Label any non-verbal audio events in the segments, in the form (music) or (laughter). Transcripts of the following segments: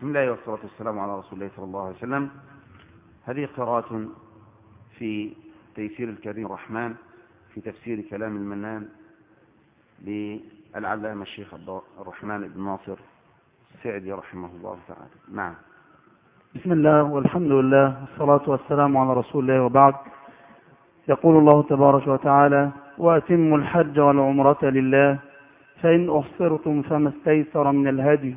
بسم الله والصلاة والسلام على رسول الله صلى الله عليه وسلم. هذه قراءة في تيسير الكريم الرحمن في تفسير كلام المنان للعلامة الشيخ الرحمن بن ناصر السعدي رحمه الله تعالى. نعم. بسم الله والحمد لله والصلاة والسلام على رسول الله وبعد. يقول الله تبارك وتعالى وأتموا الحج والعمرة لله فإن أحصرتم فما استيسر من الهدي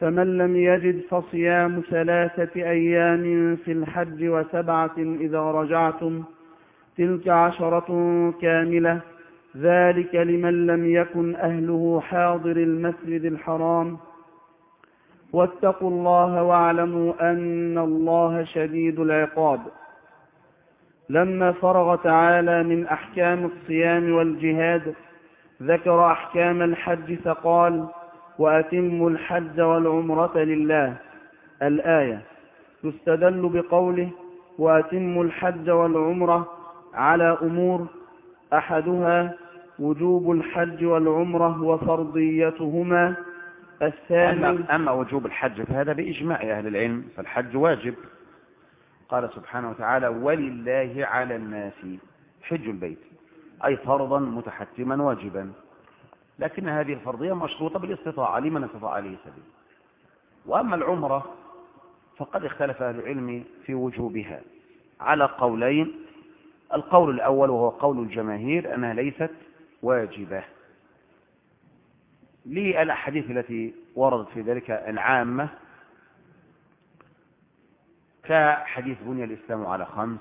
فمن لم يجد فصيام ثلاثة أيام في الحج وسبعة إذا رجعتم تلك عشرة كاملة ذلك لمن لم يكن أهله حاضر المسجد الحرام. واتقوا الله واعلموا أن الله شديد العقاب. لما فرغ تعالى من أحكام الصيام والجهاد ذكر أحكام الحج فقال وأتموا الحج والعمرة لله. الآية يستدل بقوله وأتموا الحج والعمرة على أمور. أحدها وجوب الحج والعمرة وفرضيتهما. الثاني أما, أما وجوب الحج فهذا بإجماع أهل العلم فالحج واجب. قال سبحانه وتعالى ولله على الناس حج البيت. أي فرضا متحتما واجبا. لكن هذه الفرضية مشروطة بالاستطاعة لمن استطاع عليه سبيل وأما العمرة فقد اختلف أهل العلم في وجوبها. على قولين القول الأول وهو قول الجماهير أنها ليست واجبة. للأحاديث التي وردت في ذلك العامة كحديث بني الإسلام على خمس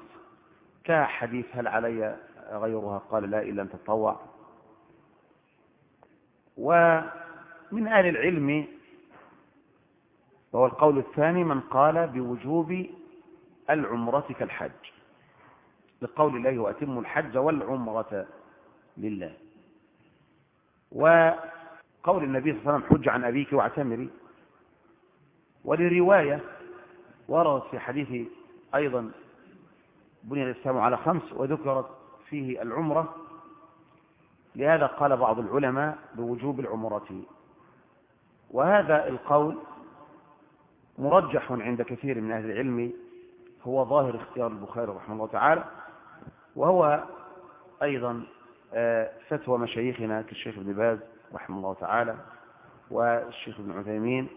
كحديث هل علي غيرها؟ قال لا إلا أن تطوع ومن أهل العلم وهو القول الثاني من قال بوجوب العمرة كالحج. لقول الله وأتم الحج والعمرة لله. وقول النبي صلى الله عليه وسلم حج عن أبيك واعتمري. ولرواية وردت في حديث أيضا بني الإسلام على خمس وذكرت فيه العمرة لهذا قال بعض العلماء بوجوب العمرة. وهذا القول مرجح عند كثير من أهل العلم هو ظاهر اختيار البخاري رحمه الله تعالى وهو أيضا فتوى مشايخنا كالشيخ ابن باز رحمه الله تعالى والشيخ ابن عثيمين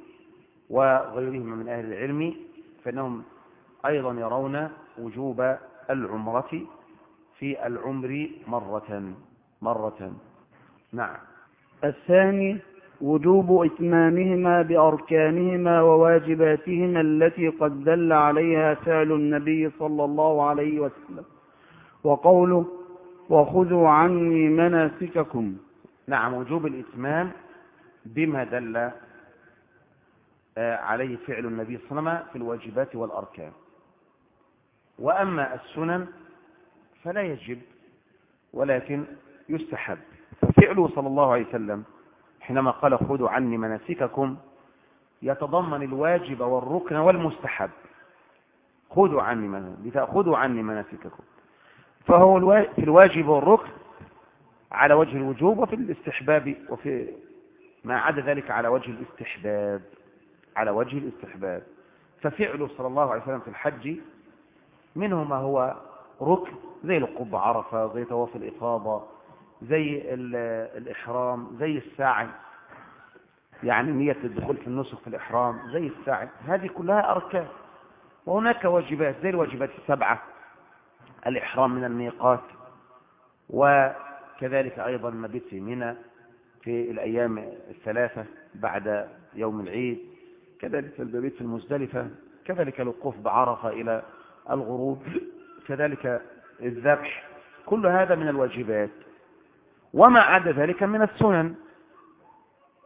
وغيرهم من أهل العلم فإنهم أيضا يرون وجوب العمرة في العمر مرة. مرة. نعم. الثاني وجوب إتمامهما بأركانهما وواجباتهما التي قد دل عليها فعل النبي صلى الله عليه وسلم. وقوله وخذوا عني مناسككم. نعم وجوب الإتمام بما دل عليه فعل النبي صلى الله عليه وسلم في الواجبات والأركان. وأما السنن فلا يجب ولكن يستحب. ففعله صلى الله عليه وسلم حينما قال خذوا عني مناسككم يتضمن الواجب والركن والمستحب. خذوا عني لتأخذوا عني مناسككم. فهو في الواجب والركن على وجه الوجوب وفي الاستحباب وفي ما عدا ذلك على وجه الاستحباب. على وجه الاستحباب. ففعله صلى الله عليه وسلم في الحج منه ما هو ركن زي القب عرفة زي طواف الإفاضة زي الإحرام زي الساعي. يعني نية الدخول في النسك في الإحرام زي الساعي. هذه كلها أركان. وهناك واجبات زي الواجبات السبعة. الإحرام من الميقات وكذلك أيضا المبيت في منى في الأيام الثلاثة بعد يوم العيد. كذلك المبيت في المزدلفة كذلك الوقوف بعرفة إلى الغروب كذلك الذبح. كل هذا من الواجبات. وما عدا ذلك من السنن.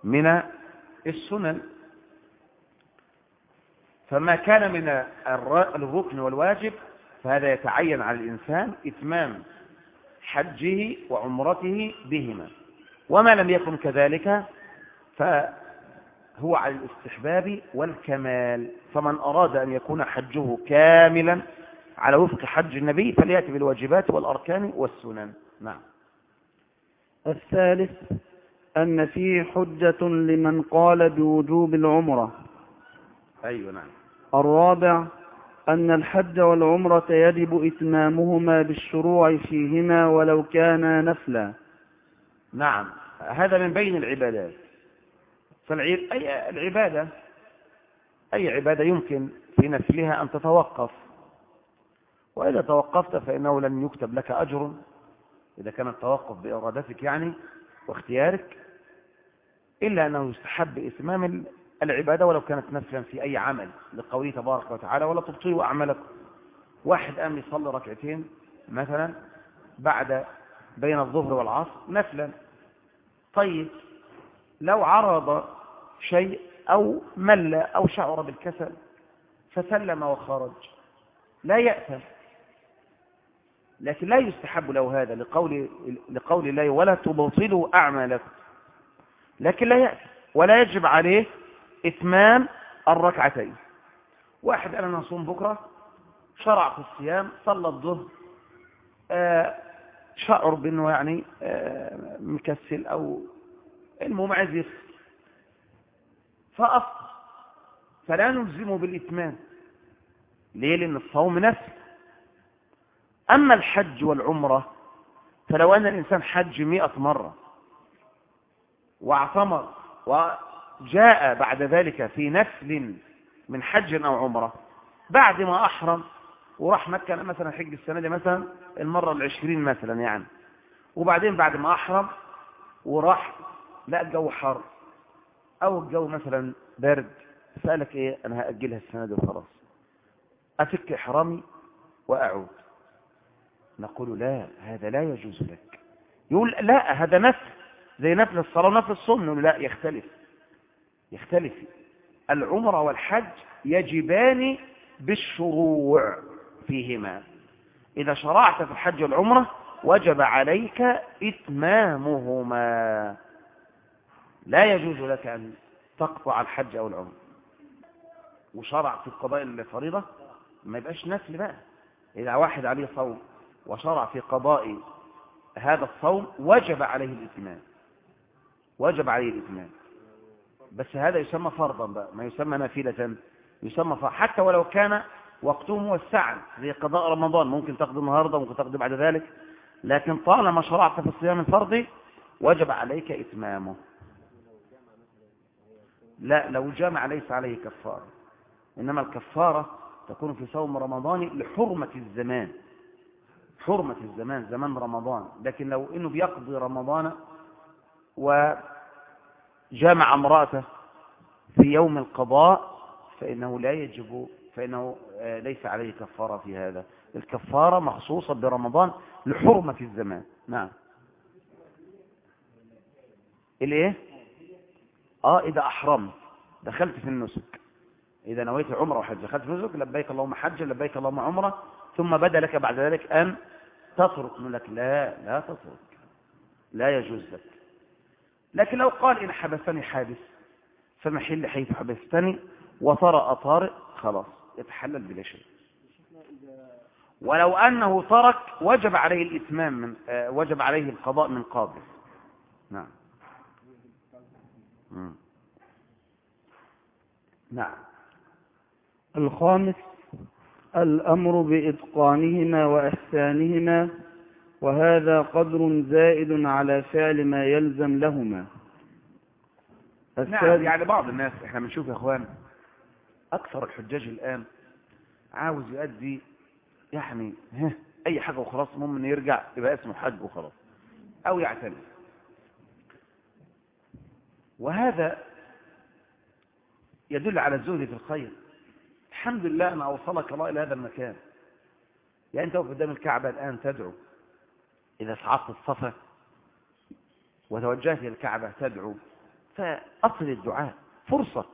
من السنن. فما كان من الركن والواجب فهذا يتعين على الإنسان إتمام حجه وعمرته بهما. وما لم يكن كذلك فهو على الاستحباب والكمال. فمن أراد أن يكون حجه كاملا على وفق حج النبي فليأتي بالواجبات والأركان والسنن. نعم. الثالث أن فيه حجة لمن قال بوجوب العمرة. أيوة نعم. الرابع أن الحج والعمرة يجب إتمامهما بالشروع فيهما ولو كانا نفلا. نعم هذا من بين العبادات. فالعبادة أي عبادة يمكن في نفلها أن تتوقف. وإذا توقفت فإنه لن يكتب لك أجر. إذا كان التوقف بإرادتك يعني واختيارك إلا أنه يستحب إتمام العبادة ولو كانت نفلا في أي عمل لقوله تبارك وتعالى ولا تبطلوا أعمالكم. واحد قام يصلي ركعتين مثلا بعد بين الظهر والعصر نفلا. طيب لو عرض شيء أو مل أو شعر بالكسل فسلم وخرج. لا يأثم. لكن لا يستحب له هذا لقول, لقول الله ولا تبطلوا أعمالكم. لكن لا يأثم ولا يجب عليه إتمام الركعتين. واحد قال أنا نصوم بكرة شرع في الصيام صلى الظهر آه شعر بأنه يعني آه مكسل أو المهم عايز يفطر فأفطر. فلا نلزمه بالإتمام. ليه؟ لأن الصوم نفس. أما الحج والعمرة فلو أن الإنسان حج مئة مرة واعتمر وجاء بعد ذلك في نفل من حج أو عمرة بعد ما أحرم وراح مكة مثلا حج السنة دي مثلا المرة العشرين مثلا يعني وبعدين بعد ما أحرم وراح لا الجو حر أو الجو مثلا برد سألك إيه؟ أنا هأجلها السنة دي وخلاص. أفك إحرامي وأعود. نقول لا هذا لا يجوز لك. يقول لا هذا نفل زي نفل الصلاة ونفل الصوم نقول لا يختلف. يختلف. العمرة والحج يجبان بالشروع فيهما. إذا شرعت في الحج والعمرة وجب عليك إتمامهما. لا يجوز لك أن تقطع الحج أو العمرة. وشرع في القضاء الفريضة ما يبقاش نفل بقى. إذا واحد عليه صوم وشرع في قضاء هذا الصوم وجب عليه الإتمام. وجب عليه الإتمام. بس هذا يسمى فرضا بقى. ما يسمى نافلة. يسمى فرضا حتى ولو كان وقته موسعا زي قضاء رمضان. ممكن تقضي النهارده ممكن تقضي بعد ذلك. لكن طالما شرعت في الصيام الفرضي وجب عليك إتمامه. لا لو جامع ليس عليه كفارة. إنما الكفارة تكون في صوم رمضان لحرمة الزمان. حرمة الزمان زمان رمضان. لكن لو إنه بيقضي رمضان وجامع امرأته في يوم القضاء فإنه لا يجب فإنه ليس عليه كفارة في هذا. الكفارة مخصوصة برمضان لحرمة الزمان. نعم. الإيه؟ آه إذا أحرمت. دخلت في النسك. إذا نويت عمره وحج. دخلت في النسك لبيك اللهم حج لبيك اللهم عمرة ثم بدا لك بعد ذلك أن تترك نقول لك لا لا تترك لا يجوز لك. لكن لو قال إن حبسني حابس فمحل حيث حبستني وطرأ طارئ خلاص يتحلل بلا شيء. ولو أنه ترك وجب عليه الإتمام من آه وجب عليه القضاء من قاضي. نعم. نعم. الخامس الأمر بإتقانهما وإحسانهما وهذا قدر زائد على فعل ما يلزم لهما. نعم يعني بعض الناس إحنا بنشوف يا إخوان أكثر الحجاج الآن عاوز يؤدي يعني ها أي حاجة وخلاص المهم إنه يرجع يبقى اسمه حج وخلاص أو يعتمد وهذا يدل على الزهد في الخير. الحمد لله أن أوصلك الله إلى هذا المكان. يعني أنت قدام الكعبة الآن تدعو إذا صعدت الصفا وتوجهت إلى الكعبة تدعو فأصل الدعاء فرصة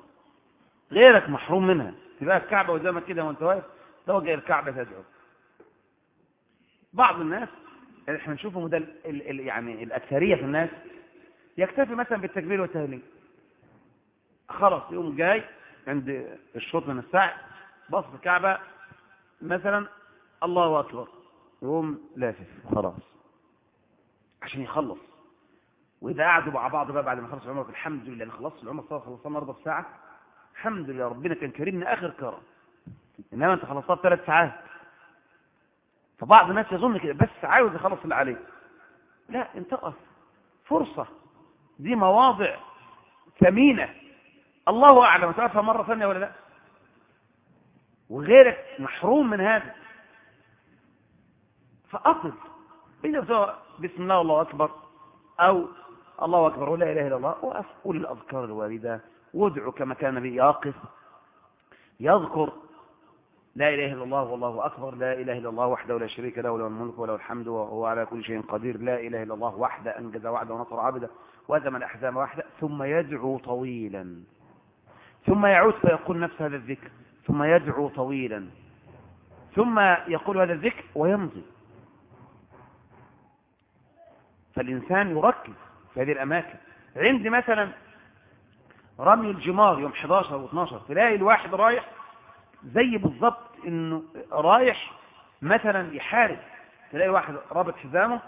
غيرك محروم منها. تبقى الكعبة قدامك كده وأنت واقف توجه الكعبة تدعو. بعض الناس اللي إحنا نشوفهم ده يعني الأكثرية في الناس يكتفي مثلا بالتكبير والتهليل. خلاص يوم جاي عند الشوط من الساعة بص الكعبة مثلا الله أكبر. يقوم لافف خلاص. عشان يخلص. وإذا قعدوا مع بعض بقى بعد ما خلص العمر الحمد لله أنا خلصت العمر صار خلصنا في ساعة الحمد لله ربنا كان كريمنا آخر كرم إنما أنت خلصتها ثلاث ساعات. فبعض الناس يظن كده بس عاوز يخلص اللي عليه. لا أنت اقف فرصة. دي مواضع ثمينة. الله أعلم تعرفها مرة ثانية ولا لا؟ وغيرك محروم من هذا. فأقف. إذا بتقول بسم الله والله أكبر. أو الله أكبر ولا إله إلا الله. وقف قول الأذكار الواردة. وادعو كما كان النبي يقف. يذكر. لا إله إلا الله والله أكبر. لا إله إلا الله وحده لا شريك له له الملك وله الحمد وهو على كل شيء قدير. لا إله إلا الله وحده أنجز وعده ونصر عبده وهزم الأحزاب وحده. ثم يدعو طويلا. ثم يعود فيقول نفس هذا الذكر. ثم يدعو طويلا. ثم يقول هذا الذكر ويمضي. فالإنسان يركز في هذه الأماكن. عندي مثلا رمي الجمار يوم 11 و12 تلاقي الواحد رايح زي بالظبط إنه رايح مثلا يحارب. تلاقي واحد رابط حزامه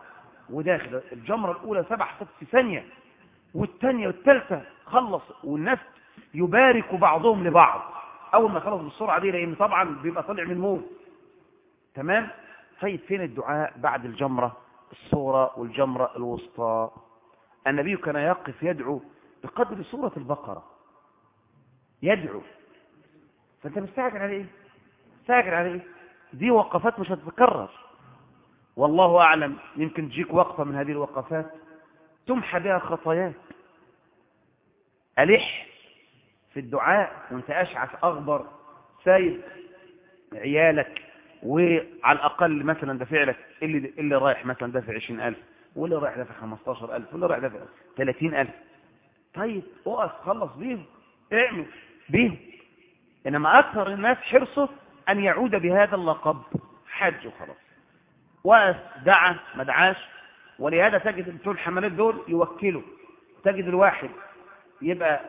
وداخل. الجمرة الأولى سبع خط في ثانية والثانية والثالثة خلص والناس يبارك بعضهم لبعض. أول ما خلص بالسرعة دي لأن طبعا بيبقى طالع من الموت تمام؟ طيب فين الدعاء بعد الجمرة؟ الصورة والجمرة الوسطى. النبي كان يقف يدعو بقدر سورة البقرة. يدعو. فأنت مستعجل على إيه؟ مستعجل على إيه؟ دي وقفات مش هتتكرر. والله أعلم يمكن تجيك وقفة من هذه الوقفات تمحى بها خطاياك. ألح. في الدعاء وانت أشعث أغبر سايب عيالك وعلى الأقل مثلا دافع لك اللي اللي رايح مثلا دافع 20000 واللي رايح دافع 15000 واللي رايح دافع 30000 طيب اقف خلص بيهم اعمل بيهم. إنما أكثر الناس حرصه أن يعود بهذا اللقب. حج وخلاص. وقف دعا ما دعاش. ولهذا تجد بتوع الحملات دول يوكلوا. تجد الواحد يبقى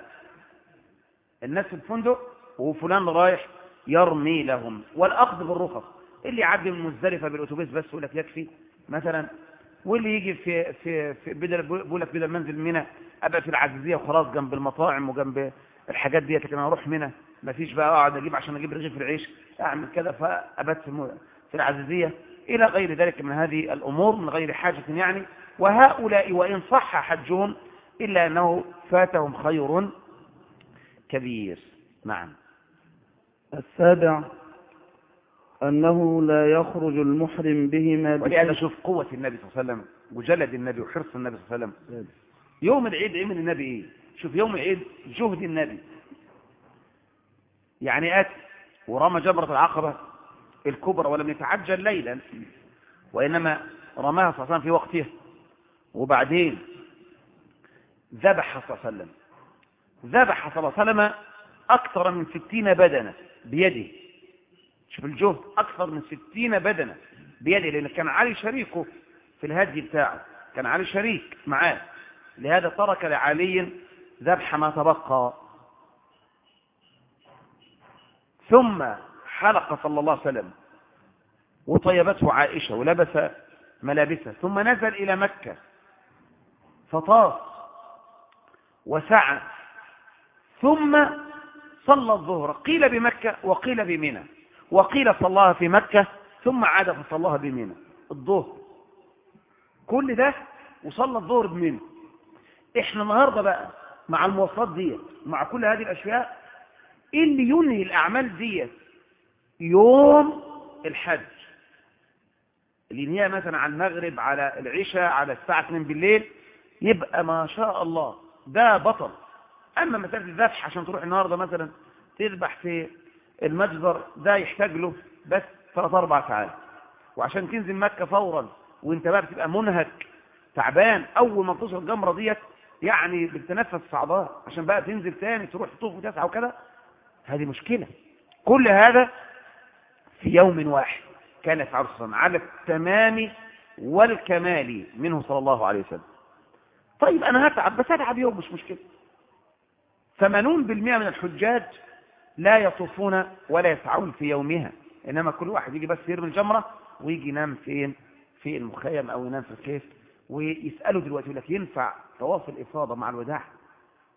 الناس في الفندق وفلان رايح يرمي لهم والأخذ بالرخص. اللي يعدي من مزدلفة بالأتوبيس بس يقول لك يكفي مثلا واللي يجي في في في بدل بيقول لك بدل منزل منى أبقى في العزيزية وخلاص جنب المطاعم وجنب الحاجات ديت لكن أنا أروح منى. ما فيش بقى أقعد أجيب عشان أجيب رغيف العيش أعمل كذا فأبات في في العزيزية. إلى غير ذلك من هذه الأمور من غير حاجة يعني. وهؤلاء وإن صح حجهم إلا أنه فاتهم خير كبير نعم. السابع أنه لا يخرج المحرم بهما ولهذا شوف قوة النبي صلى الله عليه وسلم وجلد النبي وحرص النبي صلى الله عليه وسلم. يوم العيد عمل النبي؟ إيه شوف يوم العيد جهد النبي. يعني اتى ورمى جمرة العقبة الكبرى ولم يتعجل ليلا وإنما رماها صلى الله عليه وسلم في وقتها وبعدين ذبح صلى الله عليه وسلم. ذبح صلى الله عليه وسلم أكثر من ستين بدنة بيده. شوف الجهد أكثر من ستين بدنة بيده لأن كان علي شريكه في الهدي بتاعه. كان علي شريك معاه. لهذا ترك لعلي ذبح ما تبقى. ثم حلق صلى الله عليه وسلم. وطيبته عائشة ولبس ملابسه ثم نزل إلى مكة. فطاف. وسعى. ثم صلى الظهر. قيل بمكة وقيل بمنى. وقيل صلاها في مكة ثم عاد فصلاها بمنى. الظهر. كل ده وصلى الظهر بمنى. إحنا النهارده بقى مع المواصلات ديت مع كل هذه الأشياء إيه اللي ينهي الأعمال ديت؟ يوم الحج. اللي ينهيها مثلا على المغرب على العشاء على الساعة 2 بالليل يبقى ما شاء الله ده بطل. أما مساله الذبح عشان تروح النهارده مثلا تذبح في المجزر ده يحتاج له بس ثلاث أربع ساعات. وعشان تنزل مكة فورا وانت بقى بتبقى منهك تعبان أول ما بتوصل الجمرة ديت يعني بتتنفس صعباء عشان بقى تنزل تاني تروح تطوف وتسعى وكذا هذه مشكلة. كل هذا في يوم واحد كان يفعله صلى على التمام والكمال منه صلى الله عليه وسلم. طيب أنا هتعب بس أتعب يوم مش مشكلة. ثمانون بالمئة من الحجاج لا يطوفون ولا يسعون في يومها. إنما كل واحد يجي بس يرمي الجمرة ويجي ينام فين؟ في المخيم أو ينام في الكيف ويسألوا دلوقتي يقول لك ينفع طواف الإفاضة مع الوداع؟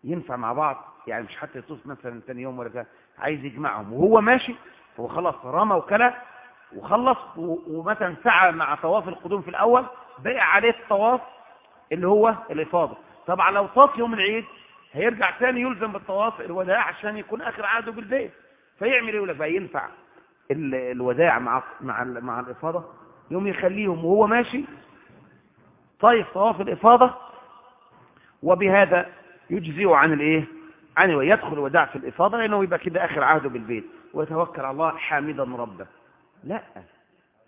ينفع مع بعض؟ يعني مش حتى يطوف مثلا ثاني يوم ولا كده عايز يجمعهم. وهو ماشي هو خلاص رمى وكلا وخلص ومثلا سعى مع طواف القدوم في الأول بقى عليه الطواف اللي هو الإفاضة. طبعا لو طاف يوم العيد هيرجع ثاني يلزم بالطواف الوداع عشان يكون آخر عهده بالبيت. فيعمل إيه لك؟ بقى ينفع الوداع مع مع مع الإفاضة؟ يوم يخليهم وهو ماشي. طيف طواف الإفاضة. وبهذا يجزئ عن الإيه؟ عن يدخل الوداع في الإفاضة لأنه يبقى كده آخر عهده بالبيت. ويتوكل على الله حامدا ربه لا.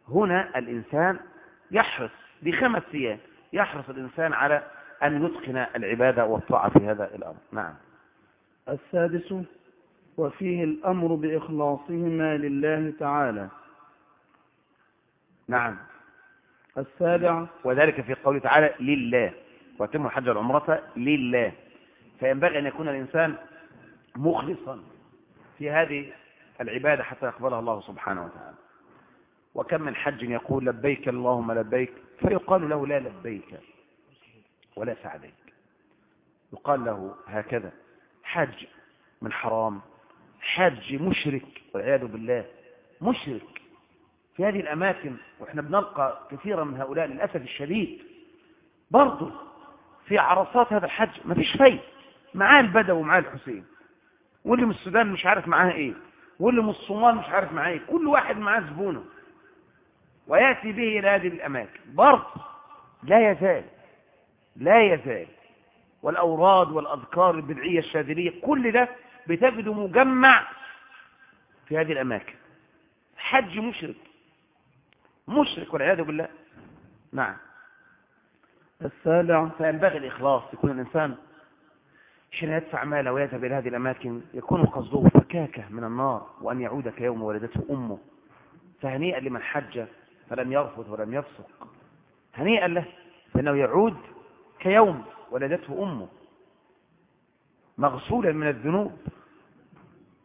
هنا الإنسان يحرص بخمس أيام. يحرص الإنسان على أن يتقن العبادة والطاعة في هذا الأمر. نعم. السادس وفيه الأمر بإخلاصهما لله تعالى. نعم. السابع وذلك في قوله تعالى لله وتم الحج والعمرة لله. فينبغي أن يكون الإنسان مخلصا في هذه العبادة حتى يقبلها الله سبحانه وتعالى. وكم من حج يقول لبيك اللهم لبيك فيقال له لا لبيك. ولا سعديك يقال له هكذا حج من حرام حج مشرك والعياذ بالله مشرك. في هذه الأماكن وإحنا بنلقى كثيرا من هؤلاء للأسف الشديد برضه في عرصات هذا الحج ما فيش فايد معاه البدو ومعاه الحسين. واللي من السودان مش عارف معاه إيه. واللي من الصومال مش عارف معاه إيه. كل واحد معاه زبونة. ويأتي به إلى هذه الأماكن. برضه لا يزال لا يزال والأوراد والأذكار البدعية الشاذلية كل ده بتجد مجمع في هذه الأماكن. حج مشرك. مشرك والعياذ بالله. نعم. السابع. فينبغي الإخلاص يكون الإنسان حين يدفع ماله ويذهب إلى هذه الأماكن يكون قصده فكاكة من النار وأن يعود كيوم ولدته أمه. فهنيئا لمن حج فلم يرفض ولم يفسق. هنيئا له فإنه يعود كيوم ولدته أمه. مغسولا من الذنوب.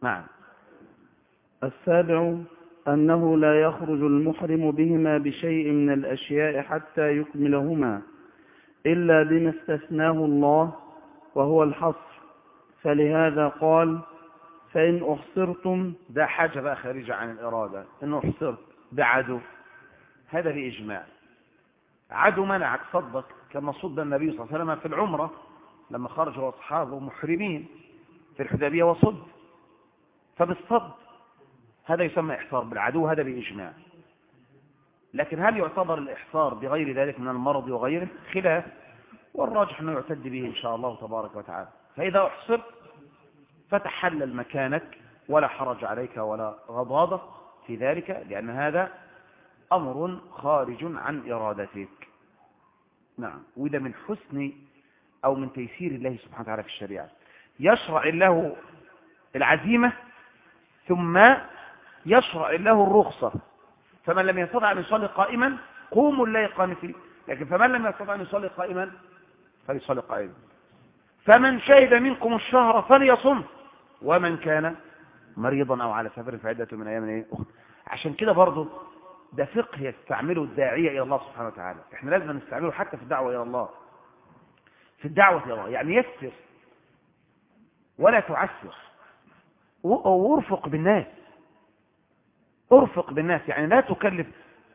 نعم. السابع أنه لا يخرج المحرم بهما بشيء من الأشياء حتى يكملهما إلا بما استثناه الله وهو الحصر. فلهذا قال فإن أحصرتم ده حاجة بقى خارجة عن الإرادة. إنه أحصرت بعدو. هذا بإجماع. عدو منعك صدق. كما صد النبي صلى الله عليه وسلم في العمرة لما خرج وأصحابه محرمين في الحديبية وصد فبالصد هذا يسمى إحصار بالعدو هذا بإجماع. لكن هل يعتبر الإحصار بغير ذلك من المرض وغيره؟ خلاف. والراجح أنه يعتد به إن شاء الله تبارك وتعالى. فإذا أحصرت فتحلل مكانك ولا حرج عليك ولا غضاضة في ذلك لأن هذا أمر خارج عن إرادتك. نعم. وده من حسن أو من تيسير الله سبحانه وتعالى في الشريعة. يشرع له العزيمة ثم يشرع له الرخصة. فمن لم يستطع أن يصلي قائما قوموا الليل قانتين لكن فمن لم يستطع أن يصلي قائما فليصلي قائما. فمن شهد منكم الشهر فليصم. ومن كان مريضا أو على سفر فعدة من أيام أخرى. عشان كده برضه ده فقه يستعمله الداعية إلى الله سبحانه وتعالى. إحنا لازم نستعمله حتى في الدعوة إلى الله. في الدعوة إلى الله. يعني يسر ولا تعسر. وارفق بالناس. ارفق بالناس. يعني لا تكلف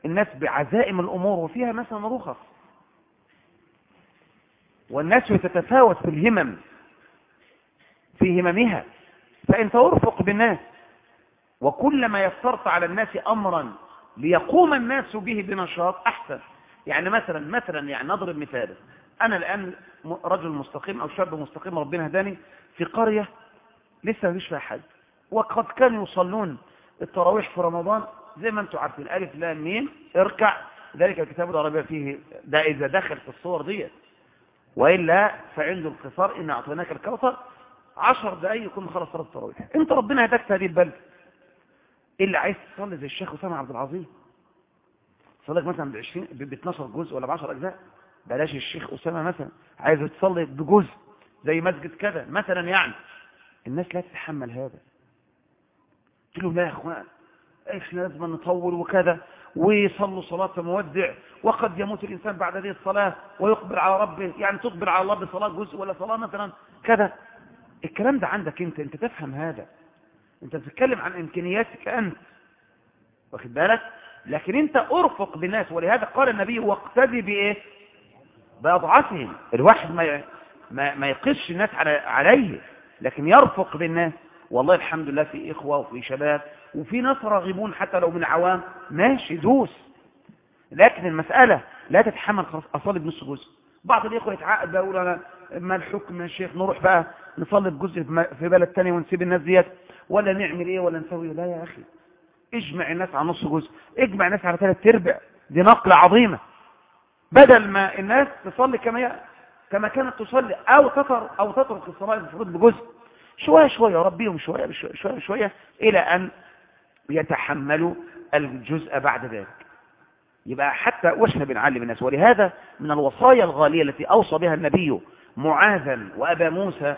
الناس بعزائم الأمور وفيها مثلا رخص. والناس تتفاوت في الهمم في هممها. فأنت ارفق بالناس وكلما يسرت على الناس أمرا ليقوم الناس به بنشاط أحسن. يعني مثلا مثلا يعني نضرب مثالا أنا الآن رجل مستقيم أو شاب مستقيم ربنا هداني في قرية لسه مفيش فيها حد. وقد كانوا يصلون التراويح في رمضان. زي ما أنتم عارفين ألف لام ميم اركع. ذلك الكتاب العربي فيه. ده إذا دخل في الصور ديت. وإلا فعنده القصار إن أعطيناك الكوثر. عشر دقايق يكون خلص صلاة التراويح. أنت ربنا هداك في هذه البلد اللي عايز تصلي زي الشيخ أسامة عبد العظيم؟ تصلي مثلا ب 20 ب 12 جزء ولا ب 10 أجزاء؟ بلاش الشيخ أسامة مثلا. عايز تصلي بجزء زي مسجد كذا مثلا يعني. الناس لا تتحمل هذا. قلت له لا يا إخوان إحنا لازم نطول وكذا؟ ويصلوا صلاة مودع. وقد يموت الإنسان بعد هذه الصلاة ويقبل على ربه. يعني تقبل على الله بصلاة جزء ولا صلاة مثلا كذا. الكلام ده عندك أنت أنت تفهم هذا. أنت بتتكلم عن إمكانياتك أنت. واخد بالك؟ لكن أنت أرفق بالناس ولهذا قال النبي واقتدي بإيه؟ باضعافهم الواحد ما ما, ما يقش الناس على عليه لكن يرفق بالناس. والله الحمد لله في إخوة وفي شباب وفي ناس راغبون حتى لو من عوام. ماشي دوس. لكن المسألة لا تتحمل خلاص. أصلي بنص جزء. بعض الإخوة يتعقد بقى يقول أنا ما الحكم يا شيخ نروح بقى نصلي بجزء في بلد تاني ونسيب الناس ديت ولا نعمل إيه ولا نسوي. لا يا أخي. اجمع الناس على نص جزء. اجمع الناس على ثلاث ارباع دي نقلة عظيمة. بدل ما الناس تصلي كما كما كانت تصلي أو تتر أو تترك الصلاة المفروض بجزء. شوية شوية ربيهم شوية شوية, شوية إلى أن يتحملوا الجزء بعد ذلك. يبقى حتى وإحنا بنعلم الناس ولهذا من الوصايا الغالية التي أوصى بها النبي معاذا وأبا موسى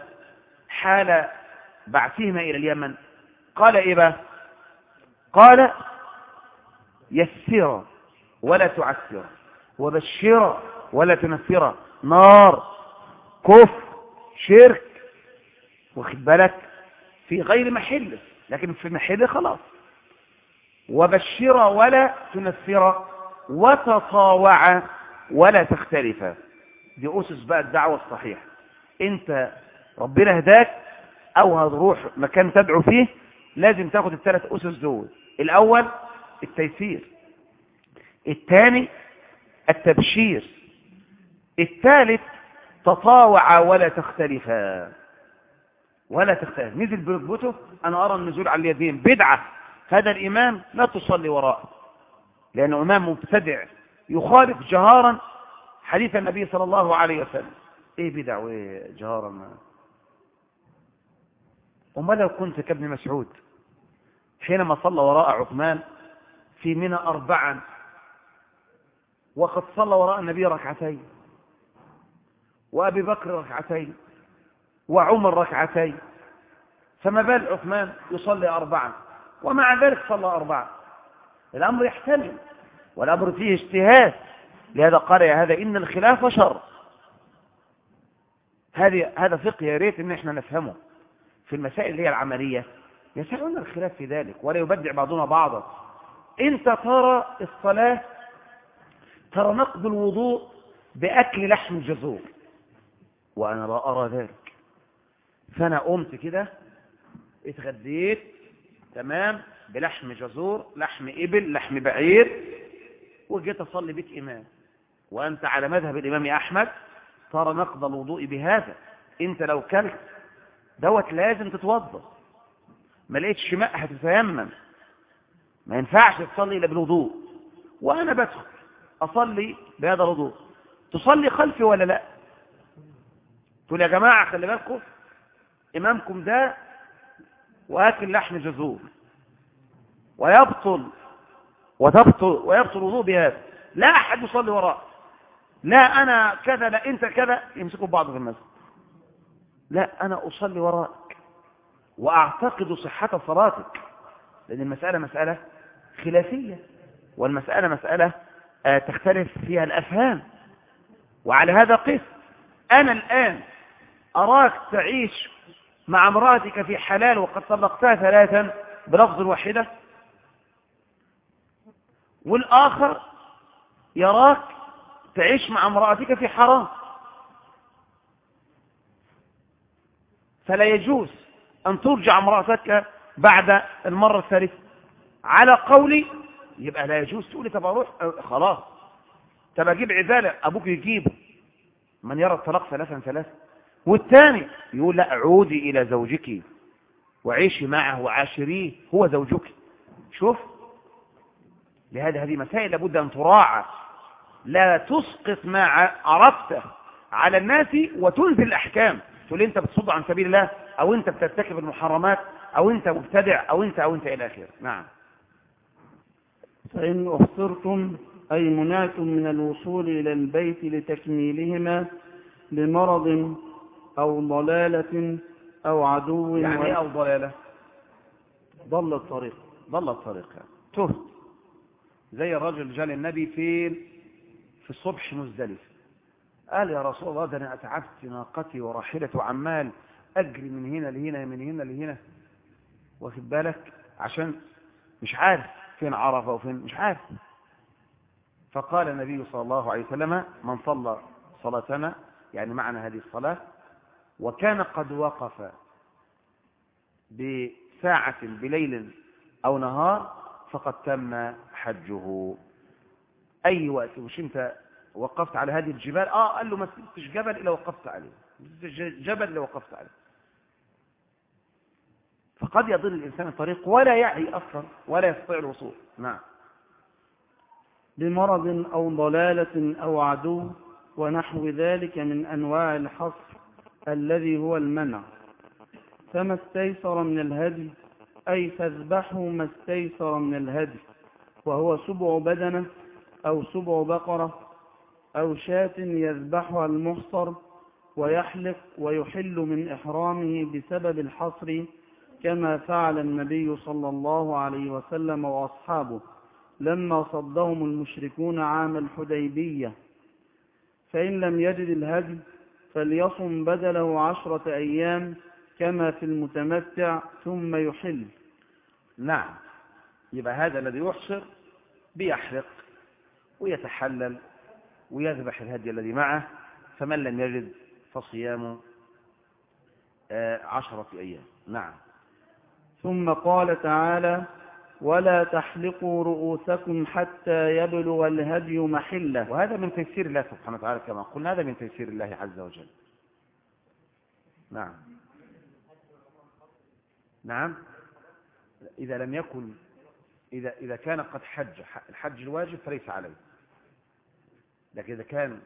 حال بعثهما إلى اليمن. قال إيه بقى قال يسر ولا تعسر وبشر ولا تنفر نار كفر شرك واخد بالك؟ في غير محله لكن في محله خلاص. وبشر ولا تنفر وتطاوع ولا تختلف. دي أسس بقى الدعوة الصحيحة. أنت ربنا هداك أو هتروح مكان تدعو فيه لازم تاخد الثلاث أسس دول. الأول التيسير الثاني التبشير الثالث تطاوع ولا تختلفا ولا تختلف. نزل بركبته أنا أرى النزول على اليدين. بدعة. هذا الإمام لا تصلي وراءه. لأنه إمام مبتدع. يخالف جهارا حديث النبي صلى الله عليه وسلم. إيه بدع جهارا؟ وما لو كنت كابن مسعود؟ حينما صلى وراء عثمان في منى أربعا وقد صلى وراء النبي ركعتين وأبي بكر ركعتين وعمر ركعتين فما بال عثمان يصلي أربعا ومع ذلك صلى أربعة الأمر يحتمل والأمر فيه اجتهاد. لهذا قال يا هذا إن الخلاف شر. هذه هذا فقه يا ريت إن إحنا نفهمه. في المسائل اللي هي العملية يسعون الخلاف في ذلك ولا يبدع بعضنا بعضا. انت ترى الصلاة ترى نقض الوضوء بأكل لحم الجزور. وأنا لا أرى ذلك. فأنا قمت كده اتغديت تمام بلحم جزور لحم إبل لحم بعير وجيت أصلي بك إمام. وأنت على مذهب الإمام أحمد ترى نقض الوضوء بهذا. أنت لو كلت دوت لازم تتوضا ما لقيتش ماء هتتيمم. ما ينفعش تصلي إلا بالوضوء. وأنا بدخل أصلي بهذا الوضوء. تصلي خلفي ولا لا؟ تقول يا جماعة خلي بالكم إمامكم ده وأكل لحم جزور. ويبطل وتبطل ويبطل وضوء بهذا. لا أحد يصلي وراء. لا أنا كذا لا أنت كذا يمسكوا بعض في المسجد. لا أنا أصلي وراءك وأعتقد صحة صلاتك. لأن المسألة مسألة خلافية والمسألة مسألة آه، تختلف فيها الأفهام. وعلى هذا قس. أنا الآن أراك تعيش مع امرأتك في حلال وقد طلقتها ثلاثا بلفظ واحدة. والآخر يراك تعيش مع امرأتك في حرام. فلا يجوز أن ترجع امرأتك بعد المرة الثالثة. على قولي يبقى لا يجوز تقولي طب أروح خلاص. طب أجيب عزالة أبوك يجيبه. من يرى الطلاق ثلاثا ثلاثا والثاني يقول لا عودي إلى زوجك وعيشي معه وعاشريه هو زوجك. شوف لهذا هذه مسائل لابد أن تراعى. لا تسقط ما عرفته على الناس وتنزل الأحكام. تقول انت بتصد عن سبيل الله أو انت بترتكب المحرمات أو انت مبتدع أو انت أو انت إلى اخره. نعم. فإن أحصرتم أي منعتم من الوصول إلى البيت لتكميلهما لمرض أو ضلالة أو عدو يعني إيه أو ضلالة؟ ضل الطريق ضل الطريق. يعني. تهت. زي الرجل جاء للنبي فين في الصبح مزدلف. قال يا رسول الله ده أنا اتعبت ناقتي وراحلتي وعمال أجري من هنا لهنا من هنا لهنا. واخد بالك؟ عشان مش عارف فين عرفة وفين مش عارف. فقال النبي صلى الله عليه وسلم من صلى صلاتنا يعني معنى هذه الصلاة وكان قد وقف بساعة بليل أو نهار فقد تم حجه. أي وقت مش أنت وقفت على هذه الجبال. آه قال له ما سبتش جبل إلا وقفت عليه. جبل إلا وقفت عليه. فقد يضل الإنسان الطريق ولا يعي أصلا ولا يستطيع الوصول. نعم. بمرض أو ضلالة أو عدو ونحو ذلك من أنواع الحصر الذي هو المنع. فما استيسر من الهدي أي فاذبحوا ما استيسر من الهدي وهو سبع بدنة أو سبع بقرة أو شاة يذبحها المحصر ويحلق ويحل من إحرامه بسبب الحصر كما فعل النبي صلى الله عليه وسلم وأصحابه لما صدهم المشركون عام الحديبية. فإن لم يجد الهدي فليصم بدله عشرة أيام كما في المتمتع ثم يحل. نعم يبقى هذا الذي يحصر بيحرق ويتحلل ويذبح الهدي الذي معه فمن لم يجد فصيام آه، عشرة أيام. نعم. ثم قال تعالى ولا تحلقوا رؤوسكم حتى يبلغ الهدي محلة. وهذا من تيسير الله سبحانه وتعالى كما قلنا هذا من تيسير الله عز وجل. نعم. نعم. إذا لم يكن إذا, إذا كان قد حج الحج الواجب فليس عليه. لكن إذا كان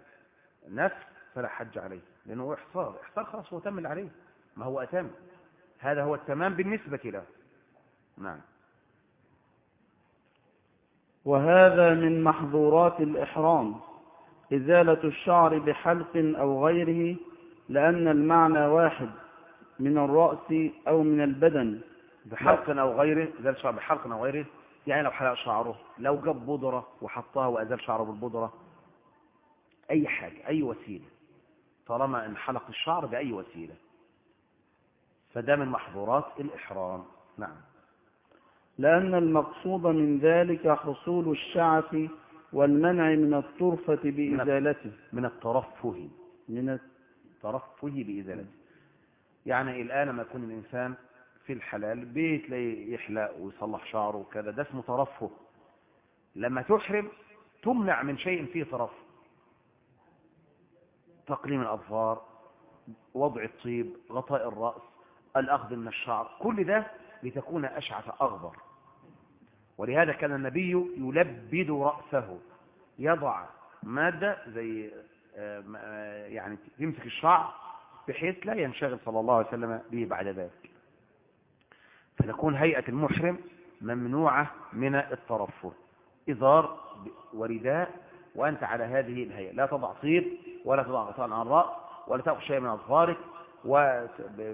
نفس فلا حج عليه لأنه إحصار إحصار خلاص هو تم عليه ما هو أتم. هذا هو التمام بالنسبة له. نعم. وهذا من محظورات الإحرام إزالة الشعر بحلق أو غيره لأن المعنى واحد من الرأس أو من البدن. بحلق أو غيره إزالة شعر بحلق أو غيره يعني لو حلق شعره لو جاب بودرة وحطها وأزال شعره بالبودرة أي حاجة أي وسيلة. طالما ان حلق الشعر بأي وسيلة. فده من محظورات الإحرام. نعم. لأن المقصود من ذلك حصول الشعث والمنع من الطرفة بإزالته. من الترفه. من الترفه بإزالته. يعني الآن لما يكون الإنسان في الحلال بتلاقيه يحلق ويصلح شعره وكذا ده اسمه ترفه. لما تحرم تمنع من شيء فيه ترفه. تقليم الأظفار وضع الطيب غطاء الرأس الأخذ من الشعر كل ده لتكون أشعث أغبر. ولهذا كان النبي يلبد رأسه يضع مادة زي آه، آه، يعني يمسك الشعر بحيث لا ينشغل صلى الله عليه وسلم به بعد ذلك. فتكون هيئة المحرم ممنوعة من الترفه إزار ورداء وأنت على هذه الهيئة. لا تضع طيب ولا تضع غطاء عن الرأس ولا تأخذ شيء من أظفارك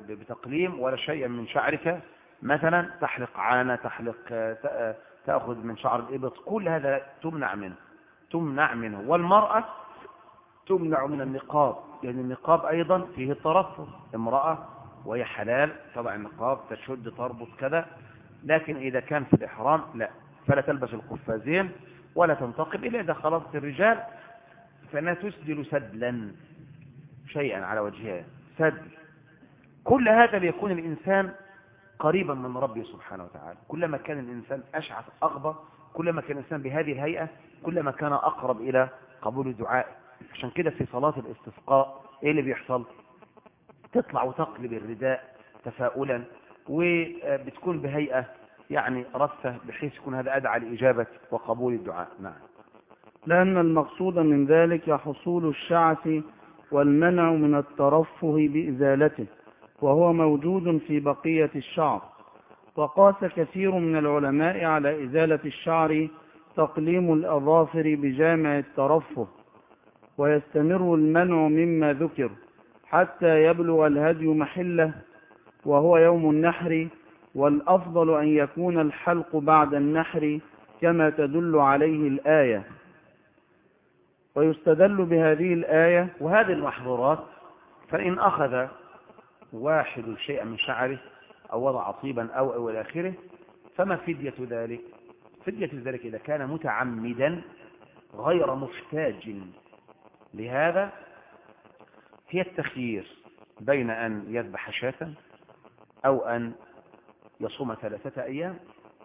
بتقليم ولا شيء من شعرك. مثلا تحلق عانة تحلق آه، تأخذ من شعر الإبط. كل هذا تمنع منه تمنع منه. والمرأة تمنع من النقاب. لأن يعني النقاب أيضا فيه الترفض امرأة وهي حلال تضع النقاب تشد تربط كذا. لكن إذا كان في الإحرام لا. فلا تلبس القفازين. ولا تنتقب إلا إذا خلصت الرجال فإنها تسدل سدلا شيئا على وجهها سدل. كل هذا ليكون الإنسان قريبا من ربه سبحانه وتعالى. كلما كان الإنسان أشعث أغبر كلما كان الإنسان بهذه الهيئة كلما كان أقرب إلى قبول الدعاء. عشان كده في صلاة الاستسقاء إيه اللي بيحصل؟ تطلع وتقلب الرداء تفاؤلا وبتكون بهيئة يعني رثة بحيث يكون هذا أدعى لإجابة وقبول الدعاء. نعم. لأن المقصود من ذلك حصول الشعث والمنع من الترفه بإزالته وهو موجود في بقية الشعر. وقاس كثير من العلماء على إزالة الشعر تقليم الأظافر بجامع الترفه ويستمر المنع مما ذكر حتى يبلغ الهدي محله وهو يوم النحر والأفضل أن يكون الحلق بعد النحر كما تدل عليه الآية. ويستدل بهذه الآية وهذه المحظورات فإن أخذ واحد شيئا من شعره أو وضع طيبا أو أو إلى آخره فما فدية ذلك؟ فدية ذلك إذا كان متعمدا غير محتاج لهذا هي التخيير بين أن يذبح شاة أو أن يصوم ثلاثة أيام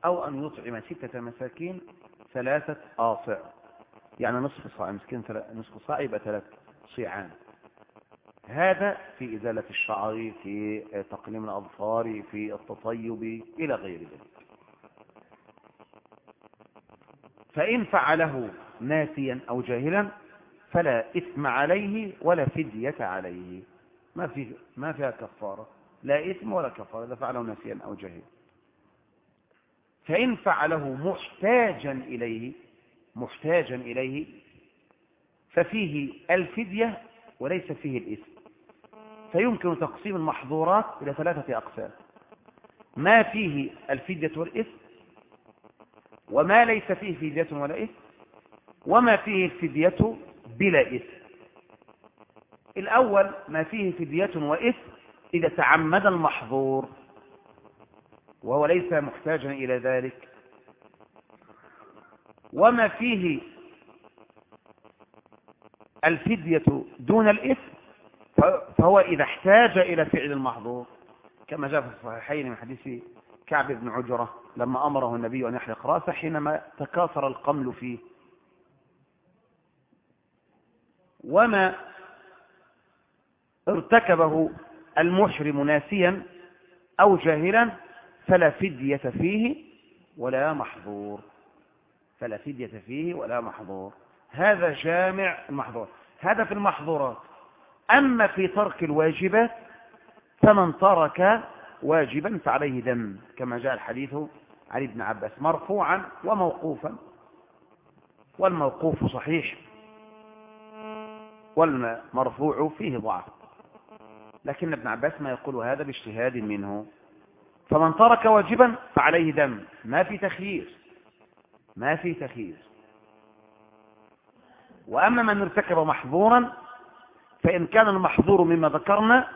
أو أن يطعم ستة مساكين ثلاثة آصع. يعني نصف صاع مسكين نصف صاع يبقى ثلاث صيعان. هذا في إزالة الشعر في تقليم الأظفار في التطيب إلى غير ذلك. فإن فعله ناسيا أو جاهلا فلا إثم عليه ولا فدية عليه. ما في ما فيها كفارة. لا إثم ولا كفارة إذا فعله ناسيا أو جاهلا. فإن فعله محتاجا إليه محتاجا إليه ففيه الفدية وليس فيه الإثم. فيمكن تقسيم المحظورات إلى ثلاثة أقسام. ما فيه الفدية والإثم وما ليس فيه فدية ولا إثم وما فيه الفدية بلا إثم. الأول ما فيه فدية وإثم إذا تعمد المحظور وهو ليس محتاجا إلى ذلك وما فيه الفدية دون الإثم فهو إذا احتاج إلى فعل المحظور كما جاء في الصحيحين من حديث كعب بن عجرة لما أمره النبي أن يحلق رأسه حينما تكاثر القمل فيه. وما ارتكبه المحرم ناسيا أو جاهلا فلا فدية فيه ولا محظور. فلا فدية فيه ولا محظور. هذا جامع المحظور. هذا في المحظورات. أما في ترك الواجبات فمن ترك واجبا فعليه دم كما جاء الحديث عن ابن عباس مرفوعا وموقوفا. والموقوف صحيح والمرفوع فيه ضعف. لكن ابن عباس ما يقول هذا باجتهاد منه. فمن ترك واجبا فعليه دم. ما في تخيير. ما في تخيير. وأما من ارتكب محظورا فإن كان المحظور مما ذكرنا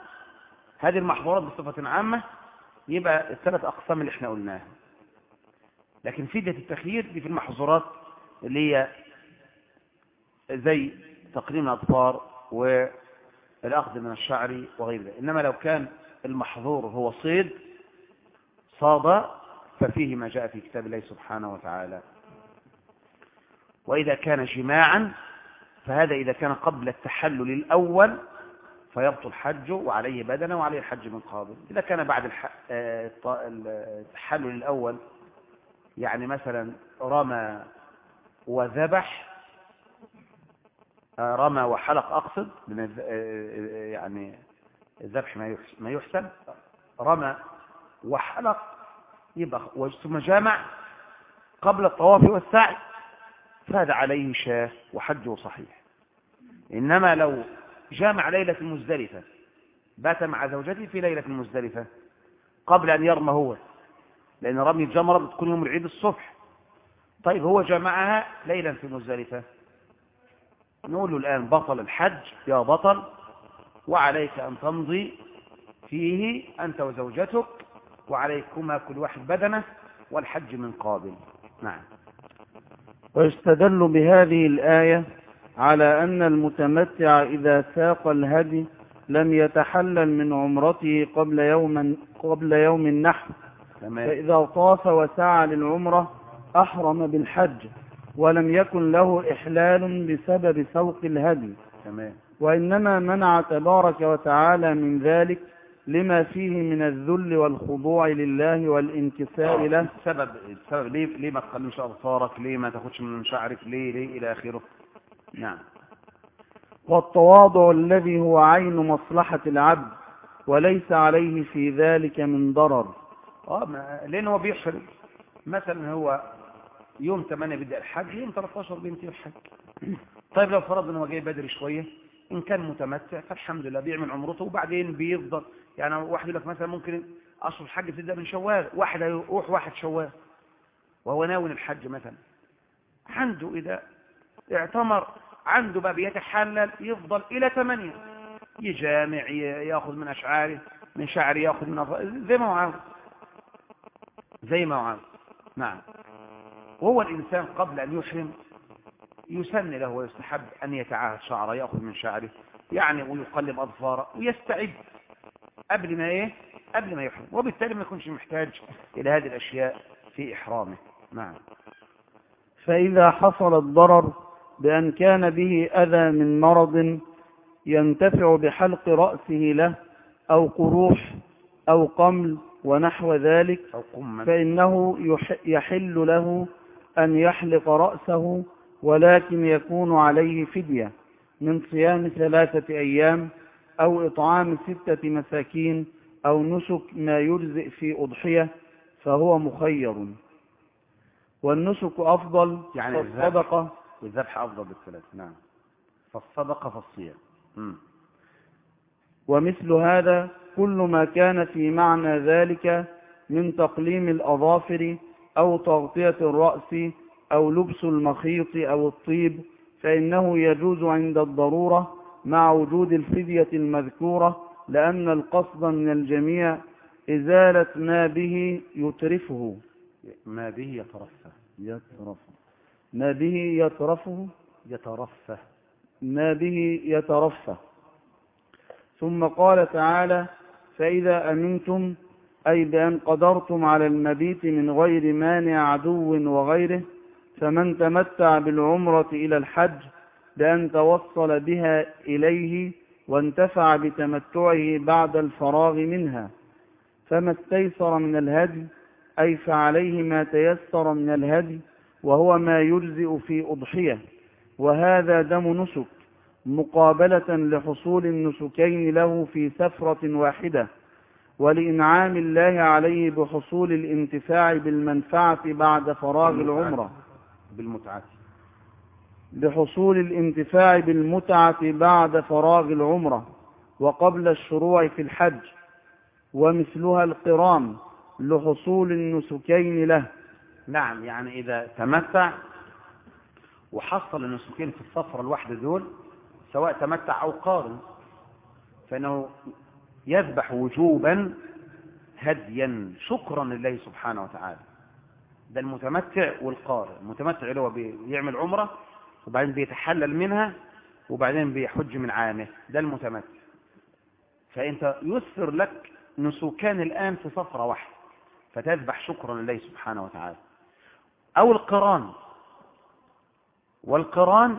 هذه المحظورات بصفة عامة يبقى الثلاث أقسام اللي إحنا قلناها. لكن فدية التخيير دي في المحظورات اللي هي زي تقليم الأطفار والأخذ من الشعر وغير ذلك. إنما لو كان المحظور هو صيد صاد ففيه ما جاء في كتاب الله سبحانه وتعالى. وإذا كان جماعا فهذا إذا كان قبل التحلل الأول فيبطل الحج وعليه بدنه وعليه الحج من قابل. إذا كان بعد آه، التحلل الأول يعني مثلا رمى وذبح رمى وحلق أقصد من آه، يعني الذبح ما يحسن. رمى وحلق يبقى ثم جامع قبل الطواف والسعي فهذا عليه شاه وحجه صحيح. إنما لو جامع ليلة المزدلفة بات مع زوجته في ليلة المزدلفة قبل أن يرمى هو لأن رمي الجمرة بتكون يوم العيد الصبح. طيب هو جمعها ليلا في مزدلفة. نقول له الآن بطل الحج يا بطل وعليك أن تمضي فيه أنت وزوجتك وعليكما كل واحد بدنه والحج من قابل. نعم. ويستدل بهذه الآية على أن المتمتع إذا ساق الهدي لم يتحلل من عمرته قبل يوم قبل يوم النحر. فإذا طاف وسعى للعمرة أحرم بالحج. ولم يكن له إحلال بسبب سوق الهدي. تمام. وإنما منع تبارك وتعالى من ذلك لما فيه من الذل والخضوع لله والانكسار له. السبب السبب ليه ليه ما تخليش اظفارك ليه ما تاخدش من شعرك؟ ليه ليه إلى آخره؟ نعم. والتواضع الذي هو عين مصلحة العبد وليس عليه في ذلك من ضرر. آه لأن هو بيحصل مثلا هو يوم 8 بيبدا الحج يوم 13 بينتهي الحج. (clears throat) طيب لو فرض ان هو جاي بدري شوية إن كان متمتع فالحمد لله بيعمل عمرته وبعدين بيفضل. يعني واحد يقول لك مثلا ممكن اصل الحج بتبدأ من شوال واحد يروح واحد شوال. وهو ناوي الحج مثلا. عنده إذا اعتمر عنده بقى بيتحلل يفضل إلى 8 يجامع يأخذ من أشعاره من شعره يأخذ من أفضل. زي ما هو عاوز. زي ما هو عاوز. نعم. وهو الإنسان قبل أن يحرم يسن له ويستحب أن يتعاهد شعره يأخذ من شعره يعني ويقلب أظفاره ويستعد قبل ما إيه؟ قبل ما يحرم وبالتالي ما يكونش محتاج إلى هذه الأشياء في إحرامه. نعم. فإذا حصل الضرر بأن كان به أذى من مرض ينتفع بحلق رأسه له أو قروح أو قمل ونحو ذلك أو فإنه يح- يحل له أن يحلق رأسه ولكن يكون عليه فدية من صيام ثلاثة أيام أو إطعام ستة مساكين أو نسك ما يجزئ في أضحية فهو مخير والنسك أفضل يعني الذبح. والصدقة والذبح أفضل بالثلاث نعم فالصدقة فالصيام. ومثل هذا كل ما كان في معنى ذلك من تقليم الأظافر أو تغطية الرأس أو لبس المخيط أو الطيب فإنه يجوز عند الضرورة مع وجود الفدية المذكورة لأن القصد من الجميع إزالة ما به يترفه. ما به يترفه. يترفه. ما به يترفه؟ يترفه. ما به يترفه. ثم قال تعالى فإذا أمنتم أي بأن قدرتم على المبيت من غير مانع عدو وغيره فمن تمتع بالعمرة إلى الحج بأن توصل بها إليه وانتفع بتمتعه بعد الفراغ منها. فما استيسر من الهدي أي فعليه ما تيسر من الهدي وهو ما يجزئ في أضحية. وهذا دم نسك مقابلة لحصول النسكين له في سفرة واحدة. ولإنعام الله عليه بحصول الانتفاع بالمنفعة بعد فراغ العمرة. بالمتعة. بحصول الانتفاع بالمتعة بعد فراغ العمرة وقبل الشروع في الحج ومثلها القران لحصول النسكين له. نعم يعني إذا تمتع وحصل النسكين في الصفرة الواحدة دول سواء تمتع أو قارن فإنه يذبح وجوبا هديا شكرا لله سبحانه وتعالى. ده المتمتع والقارن المتمتع اللي هو بيعمل عمرة وبعدين بيتحلل منها وبعدين بيحج من عامه. ده المتمتع. فأنت يسر لك نسكان الآن في صفرة واحدة فتذبح شكرا لله سبحانه وتعالى. أو القرآن. والقرآن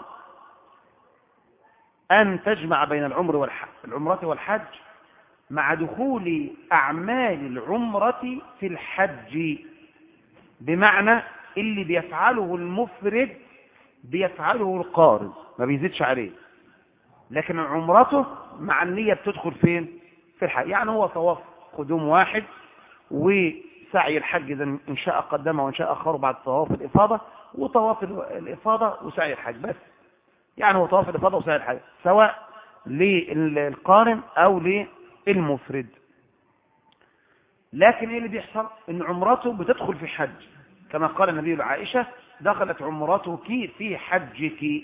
أن تجمع بين العمر والحج العمرة والحج مع دخول أعمال العمرة في الحج. بمعنى اللي بيفعله المفرد بيفعله القارن ما بيزيدش عليه. لكن عمرته مع النية بتدخل فين؟ في الحج. يعني هو طواف قدوم واحد وسعي الحج إذا إن شاء قدمه وإن شاء أخره بعد طواف الإفاضة وطواف الإفاضة وسعي الحج. بس يعني هو طواف الإفاضة وسعي الحج. سواء للقارن أو للمفرد لكن إيه اللي بيحصل؟ إن عمرته بتدخل في حج. كما قال النبي لعائشة دخلت عمرتك في حجك.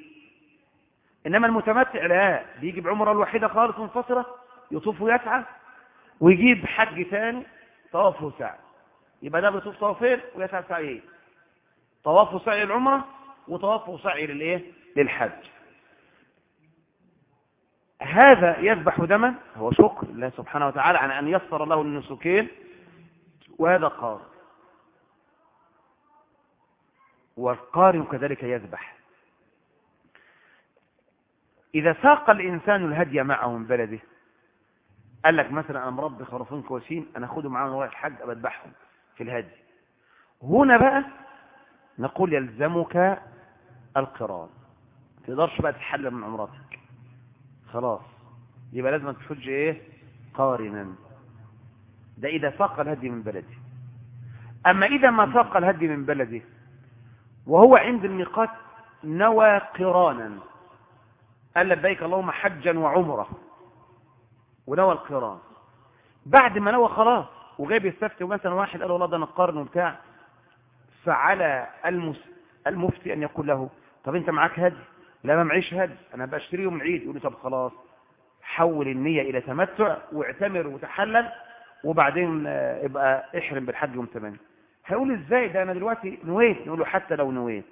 إنما المتمتع لا. بيجي بعمرة الوحيدة خالص منفصلة يطوف ويسعى ويجيب حج ثاني طواف وسعي. يبقى ده بيطوف طوافين ويسعى سعيين. طواف وسعي العمره وطواف وسعي للإيه؟ للحج. هذا يذبح دما هو شكر لله سبحانه وتعالى على أن يسر له النسكين وهذا قار. والقارن كذلك يذبح. إذا ساق الإنسان الهدي معه من بلده قال لك مثلا أنا مربي خروفين كويسين أنا أخذهم معاهم رايح الحج أذبحهم في الهدي. هنا بقى نقول يلزمك القران. ما تقدرش بقى تتحلل من عمرتك خلاص. يبقى لازم تحج إيه؟ قارنا. ده إذا ساق الهدي من بلده. أما إذا ما ساق الهدي من بلده وهو عند الميقات نوى قرانا. قال لبيك اللهم حجا وعمرة. ونوى القران. بعد ما نوى خلاص وجاي بيستفتي مثلا واحد قال والله ده أنا قارن وبتاع. فعلى. المفتي أن يقول له طب أنت معاك هدي؟ لا ما معيش هدي أنا بشتري يوم العيد يقول لي طب خلاص حول النية إلى تمتع واعتمر وتحلل وبعدين آه، ابقى احرم بالحج يوم 8 هيقول إزاي؟ ده أنا دلوقتي نويت. نقول له حتى لو نويت.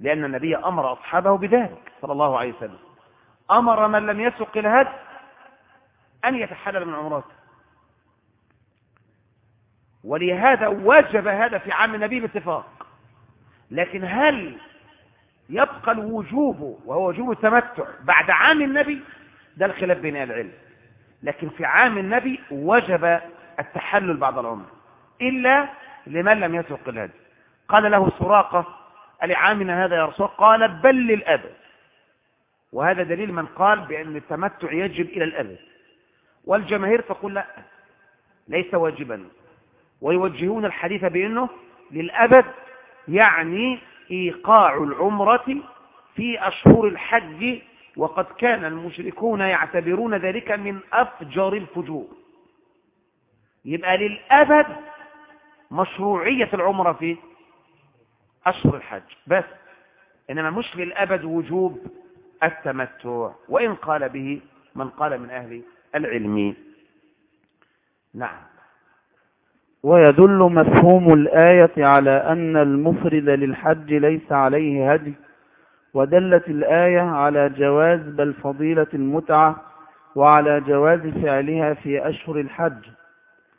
لأن النبي أمر أصحابه بذلك صلى الله عليه وسلم. أمر من لم يسق الهدي أن يتحلل من عمراته ولهذا وجب هذا في عام النبي باتفاق. لكن هل يبقى الوجوب وهو وجوب التمتع. بعد عام النبي ده الخلاف بين العلم. لكن في عام النبي وجب التحلل بعد العمر. إلا لمن لم يسوق الهدي. قال له سراقة ألعامنا هذا يا رسول قال بل للأبد. وهذا دليل من قال بأن التمتع يجب إلى الأبد. والجماهير تقول لا ليس واجبا. ويوجهون الحديث بأنه للأبد يعني إيقاع العمرة في أشهر الحج وقد كان المشركون يعتبرون ذلك من أفجر الفجور. يبقى للأبد مشروعية العمرة في أشهر الحج. بس إنما مش للأبد وجوب التمتع وإن قال به من قال من أهل العلم. نعم. ويدل مفهوم الآية على أن المفرد للحج ليس عليه هدي ودلت الآية على جواز بل فضيلة المتعة وعلى جواز فعلها في أشهر الحج.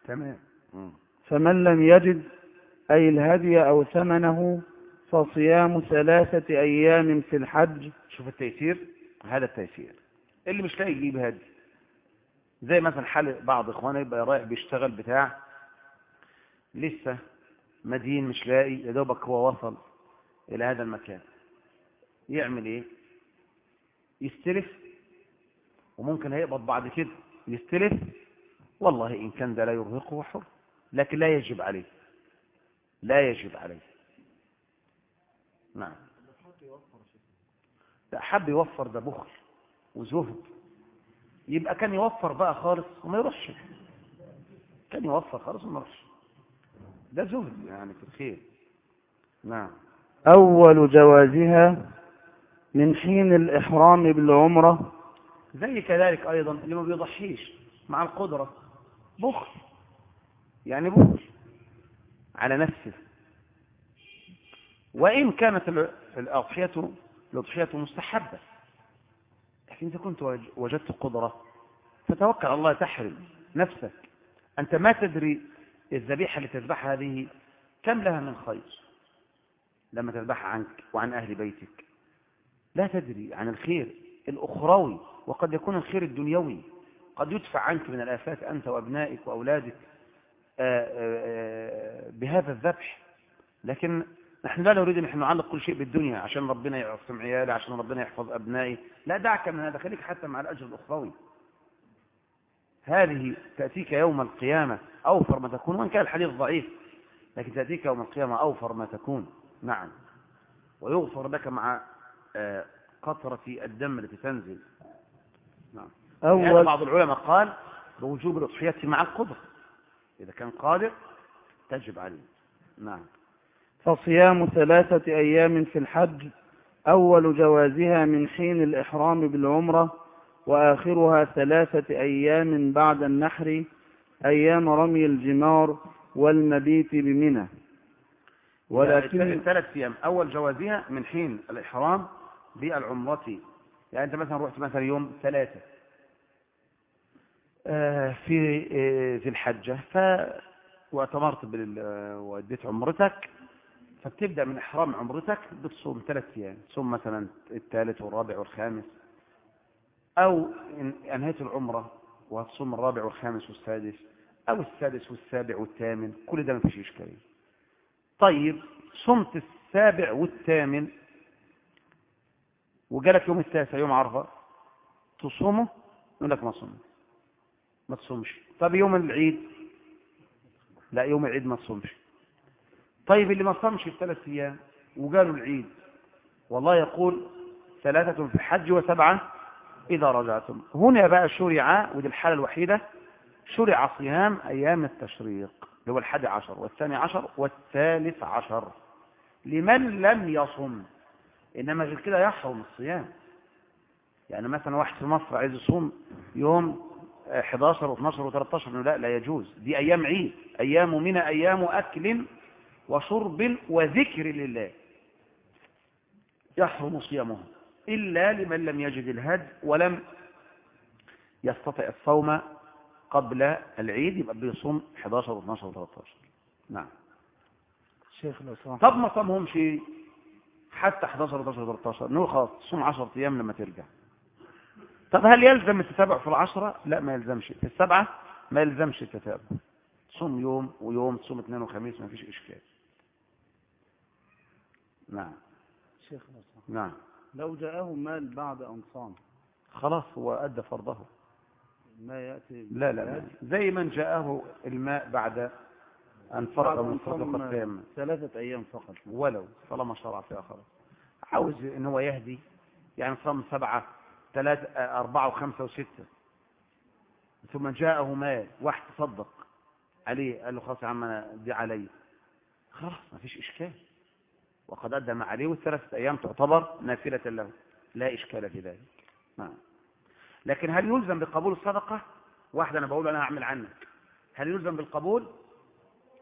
تمام. فمن لم يجد أي الهدي أو ثمنه فصيام ثلاثة أيام في الحج. شوف التيسير هذا التيسير. اللي مش لاقي يجيب هدي. زي مثلا حال بعض اخواني يبقى رايح بيشتغل بتاع لسه مدين مش لاقي يا دوبك هو وصل إلى هذا المكان. يعمل إيه؟ يستلف وممكن هيقبض بعد كده. يستلف والله إن كان ده لا يرهقه حر لكن لا يجب عليه. لا يجب عليه. نعم. لا حب يوفر ده بخل وزهد. يبقى كان يوفر بقى خالص وما يروحش. كان يوفر خالص وما يروحش. ده زهد يعني في الخير. نعم. أول جوازها من حين الإحرام بالعمرة. زي كذلك أيضا اللي ما بيضحيش مع القدرة. بخل يعني بخل على نفسه. وإن كانت ال- الأضحية الأضحية مستحبة. لكن إذا كنت وج- وجدت قدرة فتوكل على الله تحرم نفسك. أنت ما تدري الذبيحة اللي تذبحها هذه كم لها من خير؟ لما تذبحها عنك وعن أهل بيتك. لا تدري عن الخير الأخروي وقد يكون الخير الدنيوي. قد يدفع عنك من الآفات أنت وأبنائك وأولادك آه، آه، بهذا الذبح. لكن نحن لا نريد إحنا نعلق كل شيء بالدنيا عشان ربنا يعصم عيالي عشان ربنا يحفظ أبنائي. لا دعك من هذا خليك حتى مع الأجر الأخروي. هذه تأتيك يوم القيامة. أوفر ما تكون وإن كان الحديث ضعيف لكن تاتيك يوم القيامة أوفر ما تكون. نعم. ويغفر لك مع آه، قطره الدم التي تنزل. نعم. أول بعض العلماء قال بوجوب الأضحية مع القدره إذا كان قادر تجب عليه. نعم. فصيام ثلاثة أيام في الحج أول جوازها من حين الإحرام بالعمرة وآخرها ثلاثة أيام بعد النحر أيام رمي الجمار والمبيت بمنى. ولكن ثلاث أيام. أول جوازها من حين الإحرام بالعمرة. يعني أنت مثلا رحت مثلا يوم ثلاثة آه، في آه، في الحجة ف واعتمرت بال آه، واديت عمرتك. فبتبدأ من إحرام عمرتك بتصوم ثلاث أيام. تصوم مثلا الثالث والرابع والخامس. أو إن أنهيت العمرة وهتصوم الرابع والخامس والسادس أو السادس والسابع والثامن كل ده ما فيش إشكالية. طيب صمت السابع والثامن وجالك يوم التاسع يوم عرفة تصومه؟ يقول لك ما صوم ما تصومش. طب يوم العيد؟ لا يوم العيد ما تصومش. طيب اللي ما صامش في ثلاث أيام وقالوا العيد والله يقول ثلاثة في الحج وسبعة إذا رجعتم. هنا بقى شرع ودي الحالة الوحيدة شرع صيام أيام التشريق اللي هو الحادي عشر والثاني عشر والثالث عشر. لمن لم يصم. إنما غير كده يحرم الصيام. يعني مثلا واحد في مصر عايز يصوم يوم 11 و12 و13 لا لا يجوز. دي أيام عيد أيام من أيام أكل وشرب وذكر لله. يحرم صيامه. إلا لمن لم يجد الهد ولم يستطع الصوم قبل العيد يبقى بيصوم 11 و12 و13 نعم. شيخ سمحت. طب ما صامهمش حتى 11 و12 و13 نقول خلاص صوم 10 أيام لما ترجع. طب هل يلزم التتابع في العشرة؟ لا ما يلزمش. في السبعة ما يلزمش التتابع صوم يوم ويوم تصوم اثنين وخميس ما فيش إشكال. نعم. شيخ سمحت. نعم. لو جاءه مال بعد أن صام. خلاص هو أدى فرضه. ما يأتي؟ لا لا لا. زي من جاءه الماء بعد أن فرغ من صدقة التيمم ثلاثة أيام فقط. ولو طالما شرع فيها خلاص عاوز إن هو يهدي؟ يعني صام سبعة ثلاثة أربعة وخمسة وستة. ثم جاءه مال واحد تصدق عليه قال له خلاص يا عم أنا دي علي. خلاص ما فيش إشكال. وقد أدى ما عليه والثلاثة أيام تعتبر نافلة له. لا إشكال في ذلك. نعم. لكن هل يلزم بقبول الصدقة؟ واحد أنا بقول أنا هعمل عنك هل يلزم بالقبول؟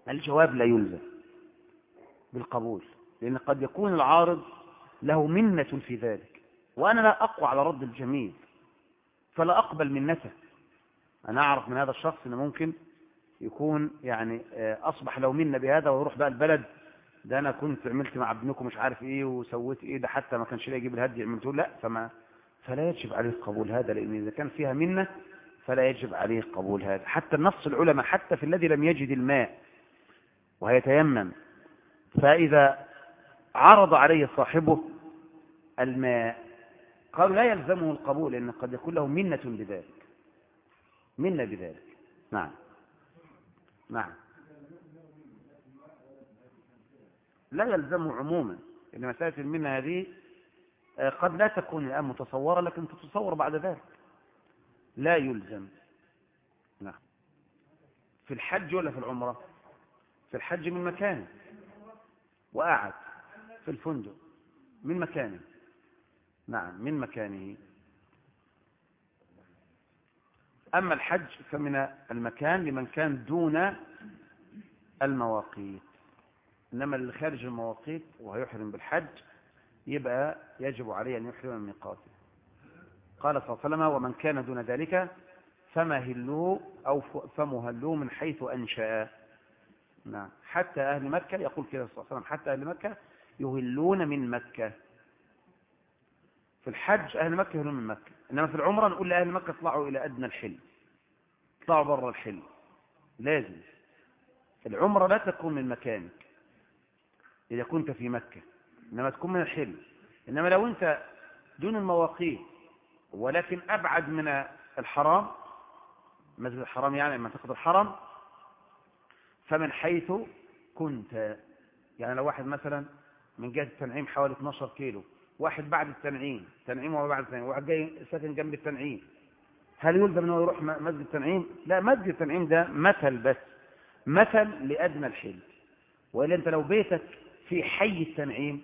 الجواب لا يلزم بالقبول لأن قد يكون العارض له منة في ذلك وأنا لا أقوى على رد الجميل فلا أقبل منته أنا أعرف من هذا الشخص أنه ممكن يكون يعني آه، أصبح لو منا بهذا ويروح بقى البلد ده أنا كنت عملت مع ابنكم مش عارف إيه وسويت إيه ده حتى ما كانش لا يجيب الهدي عملته لا فما فلا يجب عليه قبول هذا لأن إذا كان فيها منة فلا يجب عليه قبول هذا. حتى النص العلماء حتى في الذي لم يجد الماء وهيتيمم فإذا عرض عليه صاحبه الماء قالوا لا يلزمه القبول لأن قد يكون له منة بذلك. منة بذلك. نعم. نعم. لا يلزمه عموما. إن مسألة المنة هذه آه، قد لا تكون الآن متصورة لكن تتصور بعد ذلك. لا يلزم. نعم. في الحج ولا في العمرة؟ في الحج من مكانه وقعد في الفندق. من مكانه نعم من مكانه. أما الحج فمن المكان لمن كان دون المواقيت. إنما اللي خارج المواقيت وهيحرم بالحج يبقى يجب عليه أن يحرم من ميقاته. قال صلى الله عليه وسلم ومن كان دون ذلك فمهلوه أو فمهلوه من حيث أنشأ. نعم. حتى أهل مكة يقول كده صلى الله عليه وسلم حتى أهل مكة يهلون من مكة. في الحج أهل مكة يهلون من مكة إنما في العمرة نقول لأهل مكة اطلعوا إلى أدنى الحل اطلعوا بره الحل. لازم. العمرة لا تكون من مكانك. إذا كنت في مكة إنما تكون من الحل إنما لو أنت دون المواقيت ولكن أبعد من الحرام مسجد الحرام يعني منطقة الحرم فمن حيث كنت يعني لو واحد مثلا من جهة التنعيم حوالي 12 كيلو واحد بعد التنعيم تنعيم وما بعد التنعيم واحد جاي ساكن جنب التنعيم هل يلزم انه يروح مسجد التنعيم؟ لا مسجد التنعيم ده مثل بس مثل لأدنى الحل وإلا أنت لو بيتك في حي التنعيم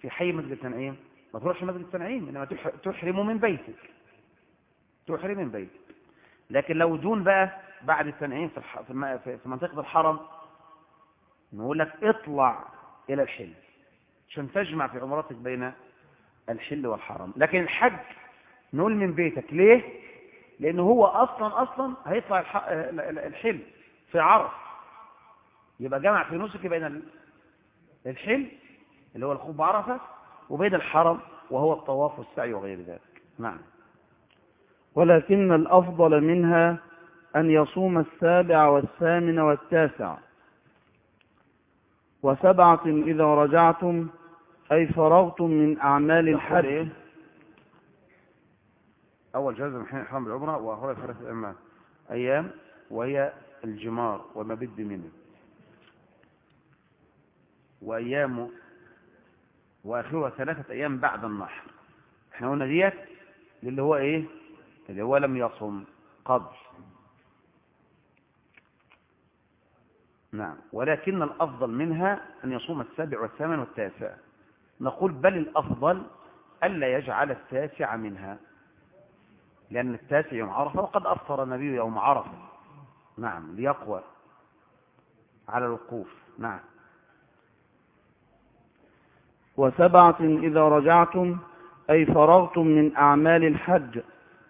في حي مسجد التنعيم ما تروحش مسجد التنعيم إنما تح- تحرم من بيتك. تحرم من بيتك. لكن لو دون بقى بعد التنعيم في في منطقة الحرم نقول لك اطلع إلى الحل. عشان تجمع في عمرتك بين الحل والحرم. لكن الحج نقول من بيتك. ليه؟ لأنه هو أصلا أصلا هيطلع الح- ال- ال- الحل في عرف. يبقى جمع في نسك بين ال- الحل اللي هو الخوف بعرفة وبين الحرم وهو الطواف والسعي وغير ذلك. نعم. ولكن الأفضل منها أن يصوم السابع والثامن والتاسع. وسبعة إذا رجعتم أي فرغتم من أعمال الحج. إيه؟ أول جزء من حين إحرام بالعمرة وأخرى ثلاثة أيام وهي الجمار وما بد منه. وأيام وآخرها ثلاثة أيام بعد النحر. إحنا قلنا ديت اللي هو إيه؟ اللي هو لم يصم قبل. نعم. ولكن الأفضل منها أن يصوم السابع والثامن والتاسع. نقول بل الأفضل ألا يجعل التاسع منها. لأن التاسع يوم عرفة وقد أفطر النبي يوم عرفة. نعم. ليقوى على الوقوف. نعم. وسبعة إذا رجعتم أي فرغتم من أعمال الحج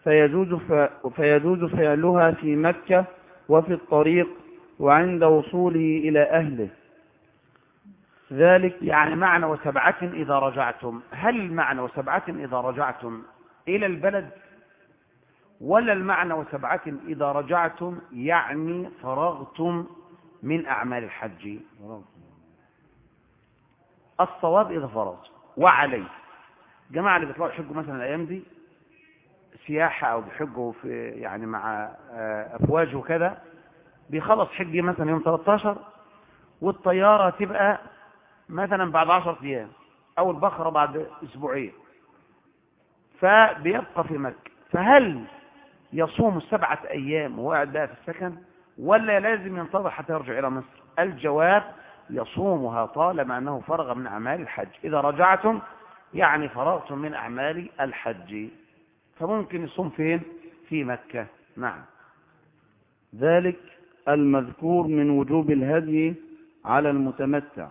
فيجوز, فعلها في مكة وفي الطريق وعند وصوله إلى أهله. ذلك يعني معنى وسبعة إذا رجعتم. هل المعنى وسبعة إذا رجعتم إلى البلد؟ ولا المعنى وسبعة إذا رجعتم يعني فرغتم من أعمال الحج؟ الصواب إذا فرغتم وعليه. جماعة اللي بيطلعوا يحجوا مثلا الأيام دي سياحة أو بيحجوا في يعني مع أفواج وكذا بيخلص حج مثلا يوم 13 والطيارة تبقى مثلا بعد 10 أيام أو البخرة بعد أسبوعين. فبيبقى في مكة. فهل يصوم السبعة أيام وهو قاعد بقى في السكن ولا لازم ينتظر حتى يرجع إلى مصر؟ الجواب يصومها طالما أنه فرغ من أعمال الحج. إذا رجعتم يعني فرغتم من أعمال الحج. فممكن يصوم فين؟ في مكة. نعم. ذلك المذكور من وجوب الهدي على المتمتع.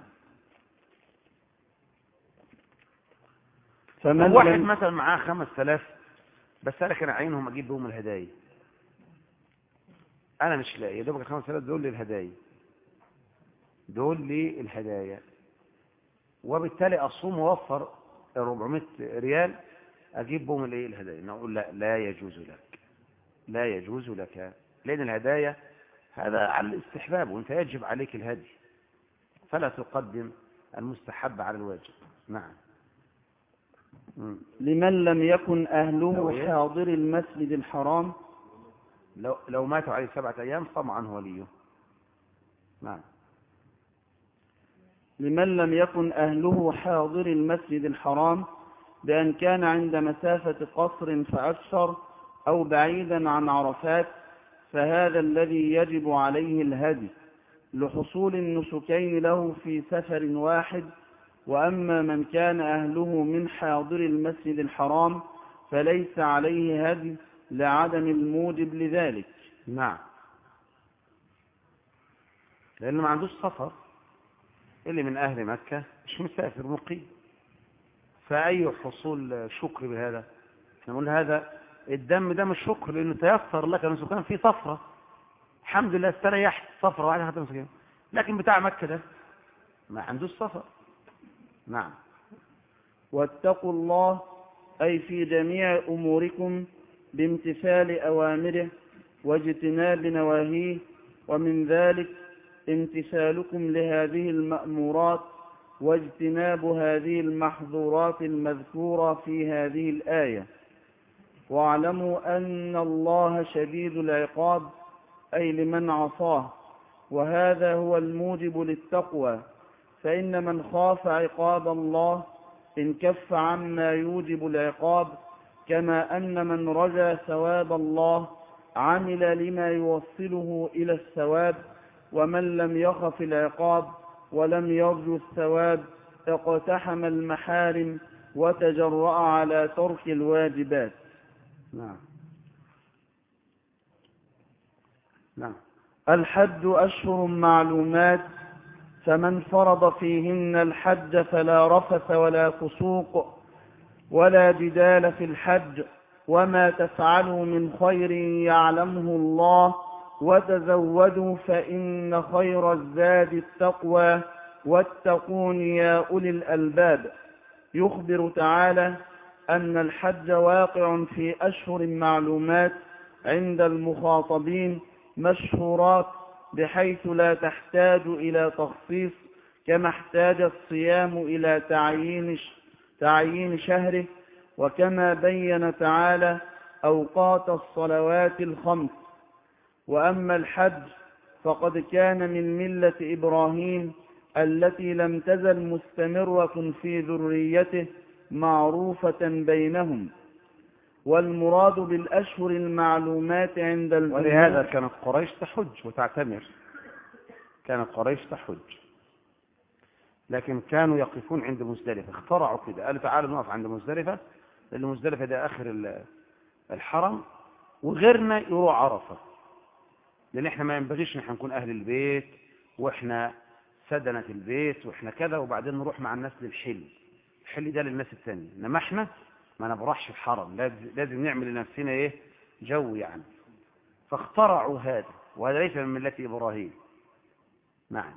فمن واحد لم... مثلا معاه خمس ثلاث بس أنا كان عينهم أجيب بهم الهدايا. أنا مش لاقي يا دوبك الخمس ثلاث دول للهدايا. دول للهدايا. وبالتالي اصوم واوفر 400 ريال أجيب بهم الإيه؟ الهدايا. نقول لا لا يجوز لك. لا يجوز لك. لأن الهدايا هذا على الاستحباب وأنت يجب عليك الهدي. فلا تقدم المستحب على الواجب نعم. لمن لم يكن أهله حاضر المسجد الحرام؟ لو, لو ماتوا عليه سبعة أيام عنه وليه نعم. لمن لم يكن أهله حاضر المسجد الحرام بأن كان عند مسافة قصر فأكثر أو بعيدا عن عرفات فهذا الذي يجب عليه الهدي لحصول النسكين له في سفر واحد وأما من كان أهله من حاضر المسجد الحرام فليس عليه هدي لعدم الموجب لذلك. نعم. لأنه ما عندوش سفر. اللي من أهل مكة مش مسافر مقيم. فأي حصول شكر بهذا؟ نقول هذا الدم ده مش شكر لأنه تيسر لك أنه كان في صفرة الحمد لله استريحت صفرة واحدة حتى لكن بتاع مكة ده ما عندوش سفر نعم. واتقوا الله أي في جميع أموركم بامتثال أوامره واجتناب نواهيه ومن ذلك امتثالكم لهذه المأمورات واجتناب هذه المحظورات المذكورة في هذه الآية. واعلموا أن الله شديد العقاب أي لمن عصاه. وهذا هو الموجب للتقوى. فإن من خاف عقاب الله انكف عما يوجب العقاب كما أن من رجا ثواب الله عمل لما يوصله إلى الثواب. ومن لم يخف العقاب ولم يرجو الثواب اقتحم المحارم وتجرأ على ترك الواجبات. نعم. نعم. الحج أشهر معلومات فمن فرض فيهن الحج فلا رفث ولا فسوق ولا جدال في الحج وما تفعلوا من خير يعلمه الله وتزودوا فإن خير الزاد التقوى واتقون يا أولي الألباب. يخبر تعالى أن الحج واقع في أشهر معلومات عند المخاطبين مشهورات بحيث لا تحتاج إلى تخصيص كما احتاج الصيام إلى تعيين شهره. وكما بين تعالى أوقات الصلوات الخمس. وأما الحج فقد كان من ملة إبراهيم التي لم تزل مستمرة في ذريته معروفة بينهم. والمراد بالأشهر المعلومات عند الجمهور ولهذا كانت قريش تحج وتعتمر. كانت قريش تحج. لكن كانوا يقفون عند مزدلفة. اخترعوا كده. قالوا تعالوا نقف عند مزدلفة لأن مزدلفة ده آخر ال- الحرم. وغيرنا يروح عرفة. لأن إحنا ما ينبغيش إن إحنا نكون أهل البيت وإحنا سدنة البيت وإحنا كذا وبعدين نروح مع الناس للحل. الحل ده للناس التانية. إنما إحنا ما نبرحش الحرم لازم نعمل لنفسنا إيه؟ جو يعني. فاخترعوا هذا وهذا ليس من ملة إبراهيم. نعم.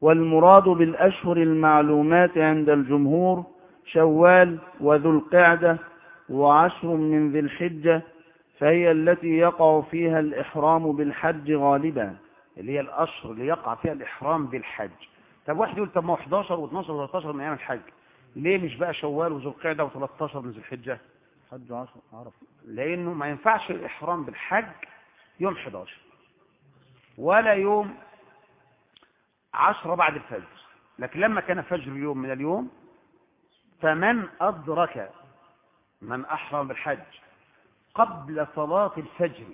والمراد بالأشهر المعلومات عند الجمهور شوال وذو القعدة وعشر من ذي الحجة فهي التي يقع فيها الإحرام بالحج غالبا اللي هي الأشهر اللي يقع فيها الإحرام بالحج. طب واحد يقول طب ما هو 11 و12 و13 من أيام الحج. ليه مش بقى شوال وذو القعدة و13 من ذي الحجة؟ حج عشر عرف لأنه ما ينفعش الإحرام بالحج يوم 11 ولا يوم 10 بعد الفجر. لكن لما كان فجر اليوم من اليوم فمن أدرك من أحرم بالحج قبل صلاة الفجر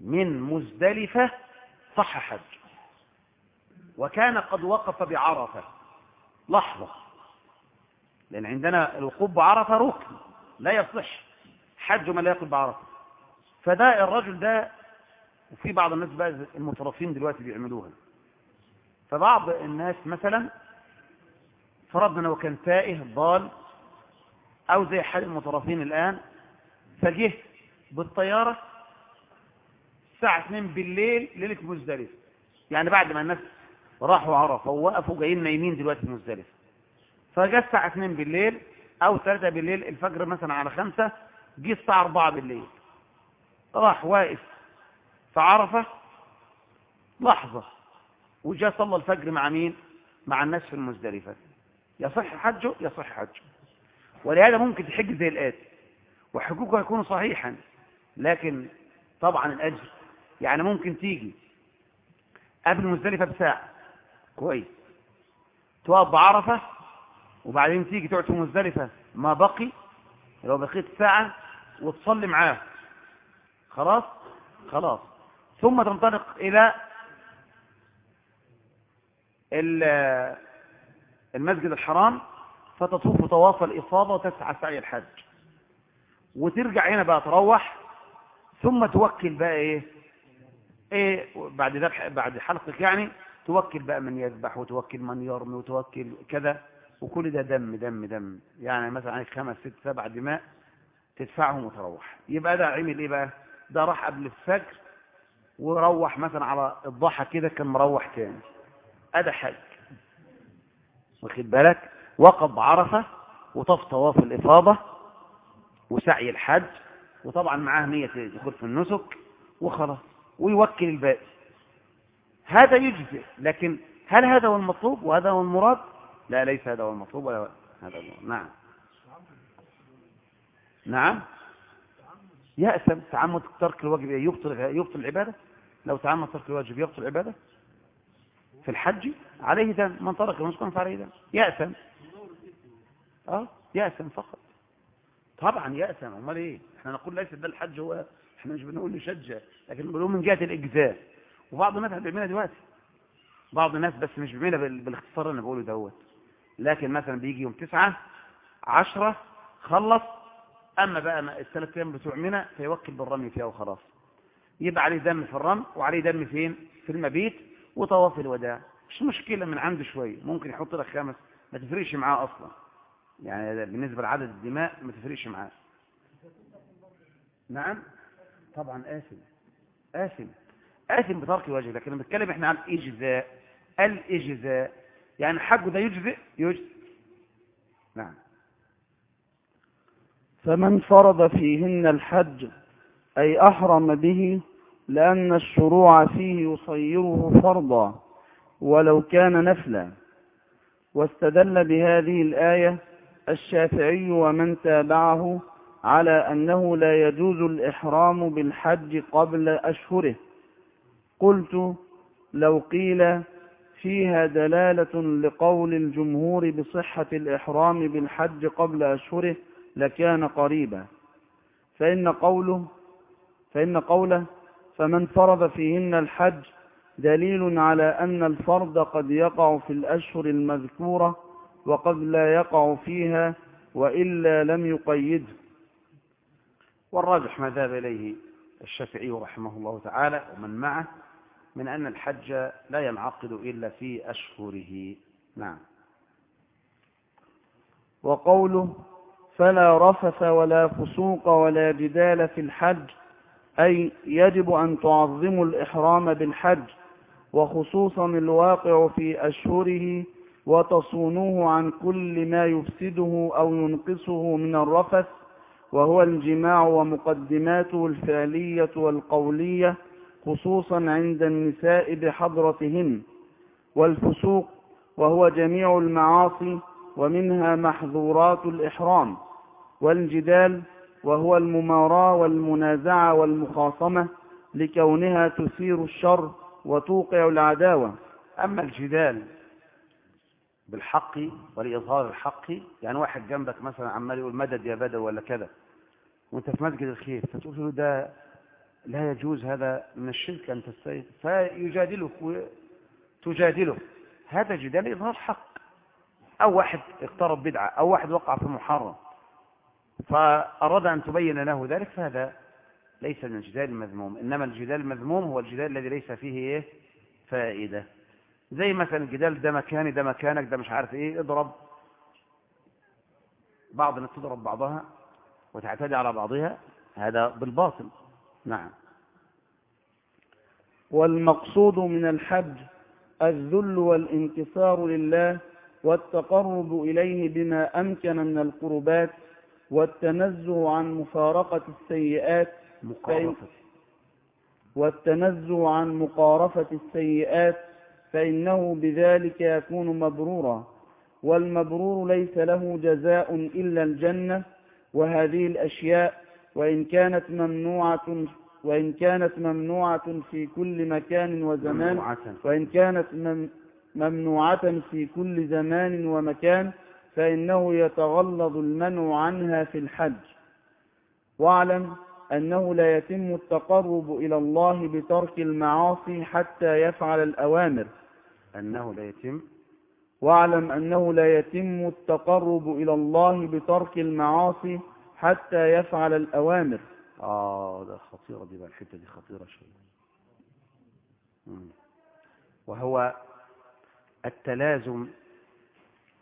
من مزدلفة صح حج. وكان قد وقف بعرفة. لحظة. لأن عندنا الوقوف بعرفة ركن. لا يصح. حج من لا يقف بعرفة. فده الرجل ده وفي بعض الناس بقى المترفين دلوقتي بيعملوها. فبعض الناس مثلا فرضنا لو كان تائه ضال أو زي حال المترفين الآن فجه بالطيارة الساعة 2 بالليل ليلة مزدلفة. يعني بعد ما الناس راحوا عرفة ووقفوا جايين نايمين دلوقتي مزدلفة. فجاء الساعة 2 بالليل أو 3 بالليل الفجر مثلا على 5 جه الساعة 4 بالليل. راح واقف في عرفة. لحظة. وجاء صلى الفجر مع مين؟ مع الناس في المزدلفة. يصح حجه؟ يصح حجه. ولهذا ممكن تحج زي الآتي. وحقوقه يكون صحيحا لكن طبعا الأجر يعني ممكن تيجي. قبل مزدلفة بساعة. كويس. تقف بعرفة وبعدين تيجي تقعد في مزدلفة ما بقي لو بقيت ساعة وتصلي معاه. خلاص؟ خلاص. ثم تنطلق إلى ال- المسجد الحرام فتطوف طواف الإفاضة وتسعى سعي الحج. وترجع هنا بقى تروح ثم توكل بقى إيه؟ إيه بعد ذبح بعد حلقك يعني توكل بقى من يذبح وتوكل من يرمي وتوكل كذا. وكل ده دم دم دم. يعني مثلا عليك خمس ست سبع دماء تدفعهم وتروح. يبقى ده عمل إيه بقى؟ ده راح قبل الفجر وروح مثلا على الضحى كده كان مروح تاني. أدى حج واخد بالك؟ وقف بعرفة وطاف طواف الإفاضة. وسعي الحج وطبعا معاه نية يدخل في النسك وخلاص ويوكل الباقي. هذا يجزئ لكن هل هذا هو المطلوب وهذا هو المراد؟ لا ليس هذا هو المطلوب ولا هذا هو. نعم. نعم؟ يأسم تعمد ترك الواجب يبطل يبطل العبادة؟ لو تعمد ترك الواجب يبطل العبادة؟ في الحج؟ عليه دم من ترك المسكن فعليه دم يأسم. آه يأسم فقط. طبعا يأسم أمال إيه؟ إحنا نقول ليس ده الحج هو إحنا مش بنقول نشجع لكن بنقول من جهة الإجزاء. وبعض الناس بيعملها دلوقتي. بعض الناس بس مش بيعملها بال- بالاختصار اللي أنا بقوله دوت. لكن مثلا بيجي يوم تسعة عشرة خلص أما بقى الثلاث أيام بتوع منى فيوكل بالرمي فيها وخلاص. يبقى عليه دم في الرمي وعليه دم فين؟ في المبيت وطواف الوداع. مش مشكلة من عنده شوية. ممكن يحط لك خمس ما تفرقش معاه أصلا. يعني بالنسبة لعدد الدماء ما تفرقش معاه. نعم؟ طبعا آثم آثم آثم بترك الواجب لكن لما بنتكلم إحنا عن الإجزاء الإجزاء. يعني حقه ده يجزئ؟ يجزئ. نعم. فمن فرض فيهن الحج أي أحرم به لأن الشروع فيه يصيره فرضا ولو كان نفلا. واستدل بهذه الآية الشافعي ومن تابعه على أنه لا يجوز الإحرام بالحج قبل أشهره. قلت لو قيل فيها دلالة لقول الجمهور بصحة الإحرام بالحج قبل أشهره لكان قريبا. فإن قوله فإن قوله فمن فرض فيهن الحج دليل على أن الفرض قد يقع في الأشهر المذكورة وقد لا يقع فيها وإلا لم يقيده والراجح ما ذهب إليه الشافعي رحمه الله تعالى ومن معه من أن الحج لا ينعقد إلا في أشهره. نعم. وقوله فلا رفث ولا فسوق ولا جدال في الحج أي يجب أن تعظموا الإحرام بالحج وخصوصا الواقع في أشهره وتصونوه عن كل ما يفسده أو ينقصه من الرفث وهو الجماع ومقدماته الفعلية والقولية خصوصا عند النساء بحضرتهن. والفسوق وهو جميع المعاصي ومنها محظورات الإحرام. والجدال وهو المماراة والمنازعة والمخاصمة لكونها تثير الشر وتوقع العداوة. أما الجدال بالحق ولإظهار الحق. يعني واحد جنبك مثلا عمال يقول مدد يا بدر ولا كذا وأنت في مسجد الخير فتقول له ده لا يجوز هذا من الشرك أن تستيقظ. فيجادلك وتجادله. هذا جدال إظهار حق. أو واحد اقترب بدعة أو واحد وقع في محرم فأراد أن تبين له ذلك فهذا ليس من الجدال المذموم. إنما الجدال المذموم هو الجدال الذي ليس فيه إيه؟ فائدة. زي مثلا الجدال ده مكاني ده مكانك ده مش عارف إيه اضرب بعض الناس تضرب بعضها وتعتدي على بعضها هذا بالباطل. نعم. والمقصود من الحج الذل والانكسار لله والتقرب إليه بما أمكن من القربات والتنزه عن مفارقة السيئات. مقارفة. والتنزه عن مقارفة السيئات فإنه بذلك يكون مبرورا والمبرور ليس له جزاء إلا الجنة وهذه الأشياء وإن كانت ممنوعة وإن كانت ممنوعة في كل مكان وزمان. وإن كانت مم ممنوعة في كل زمان ومكان فإنه يتغلظ المنع عنها في الحج واعلم أنه لا يتم التقرب إلى الله بترك المعاصي حتى يفعل الأوامر أنه لا يتم واعلم أنه لا يتم التقرب إلى الله بترك المعاصي حتى يفعل الأوامر. آه ده خطيرة دي بقى الحتة دي خطيرة شوية. وهو التلازم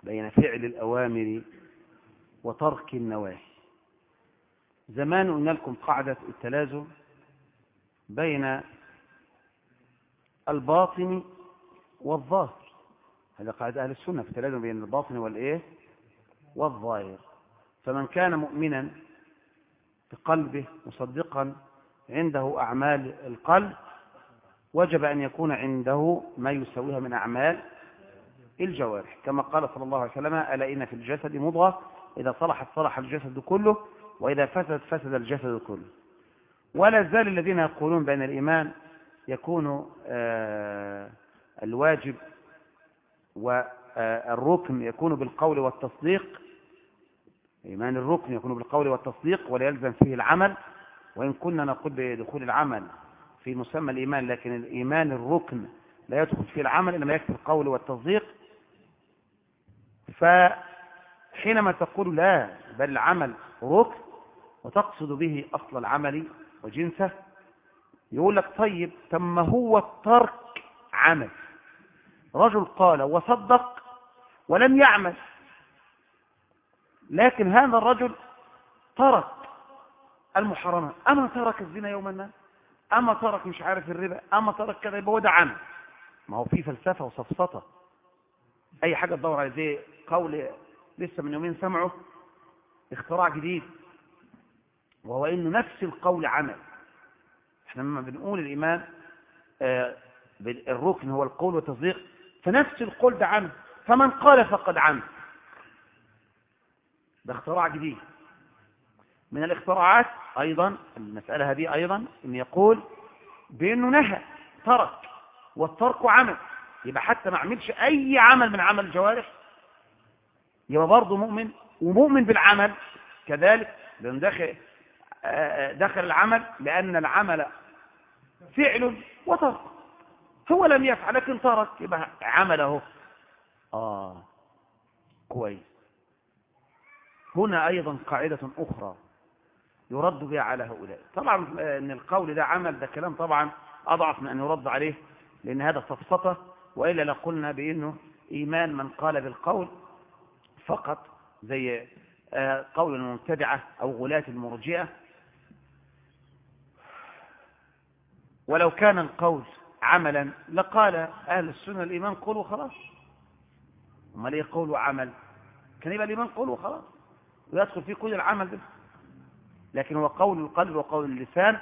بين فعل الأوامر وترك النواهي. زمان قلنا لكم قاعدة التلازم بين الباطن والظاهر. هذا قاعدة أهل السنة في التلازم بين الباطن والإيه؟ والظاهر. فمن كان مؤمنا بقلبه مصدقا عنده أعمال القلب وجب أن يكون عنده ما يسويها من أعمال الجوارح. كما قال صلى الله عليه وسلم ألا إن في الجسد مضغة؟ إذا صلحت صلح الجسد كله وإذا فسد فسد الجسد كله. ولا زال الذين يقولون بأن الإيمان يكون آه الواجب والركن يكون بالقول والتصديق إيمان الركن يكون بالقول والتصديق ولا يلزم فيه العمل وإن كنا نقول بدخول العمل في مسمى الإيمان لكن الإيمان الركن لا يدخل فيه العمل إنما يكفي القول والتصديق. فحينما تقول لا بل العمل ركن وتقصد به أصل العمل وجنسه يقول لك طيب تم هو الترك عمل؟ رجل قال وصدق ولم يعمل. لكن هذا الرجل ترك المحرمات. أما ترك الزنا يوما ما أما ترك مش عارف الربا؟ أما ترك كذا يبقى هو ده عمل. ما هو في فلسفة وسفسطة. أي حاجة تدور على زي قول لسه من يومين سمعه اختراع جديد وهو إنه نفس القول عمل. إحنا لما بنقول الإيمان آه الركن هو القول والتصديق فنفس القول ده عمل فمن قال فقد عمل ده اختراع جديد. من الاختراعات أيضا المسألة هذه أيضا أن يقول بأنه نهى ترك والترك عمل. يبقى حتى ما عملش أي عمل من عمل الجوارح يبقى برضه مؤمن ومؤمن بالعمل. كذلك لأن دخل, دخل العمل لأن العمل فعل وترك. هو لم يفعل لكن ترك يبقى عمله. آه كويس. هنا أيضا قاعدة أخرى يرد بها على هؤلاء. طبعا ان القول ده عمل ده كلام طبعا أضعف من أن يرد عليه لأن هذا سفسطة وإلا لقلنا بأنه إيمان من قال بالقول فقط زي قول المبتدعة أو غلاة المرجئة. ولو كان القول عملا. لقال أهل السنة الإيمان قولوا خلاص. وما ليه قول عمل؟ كان يبقى الإيمان قولوا خلاص. ويدخل فيه كل العمل ده. لكن هو قول القلب وقول اللسان.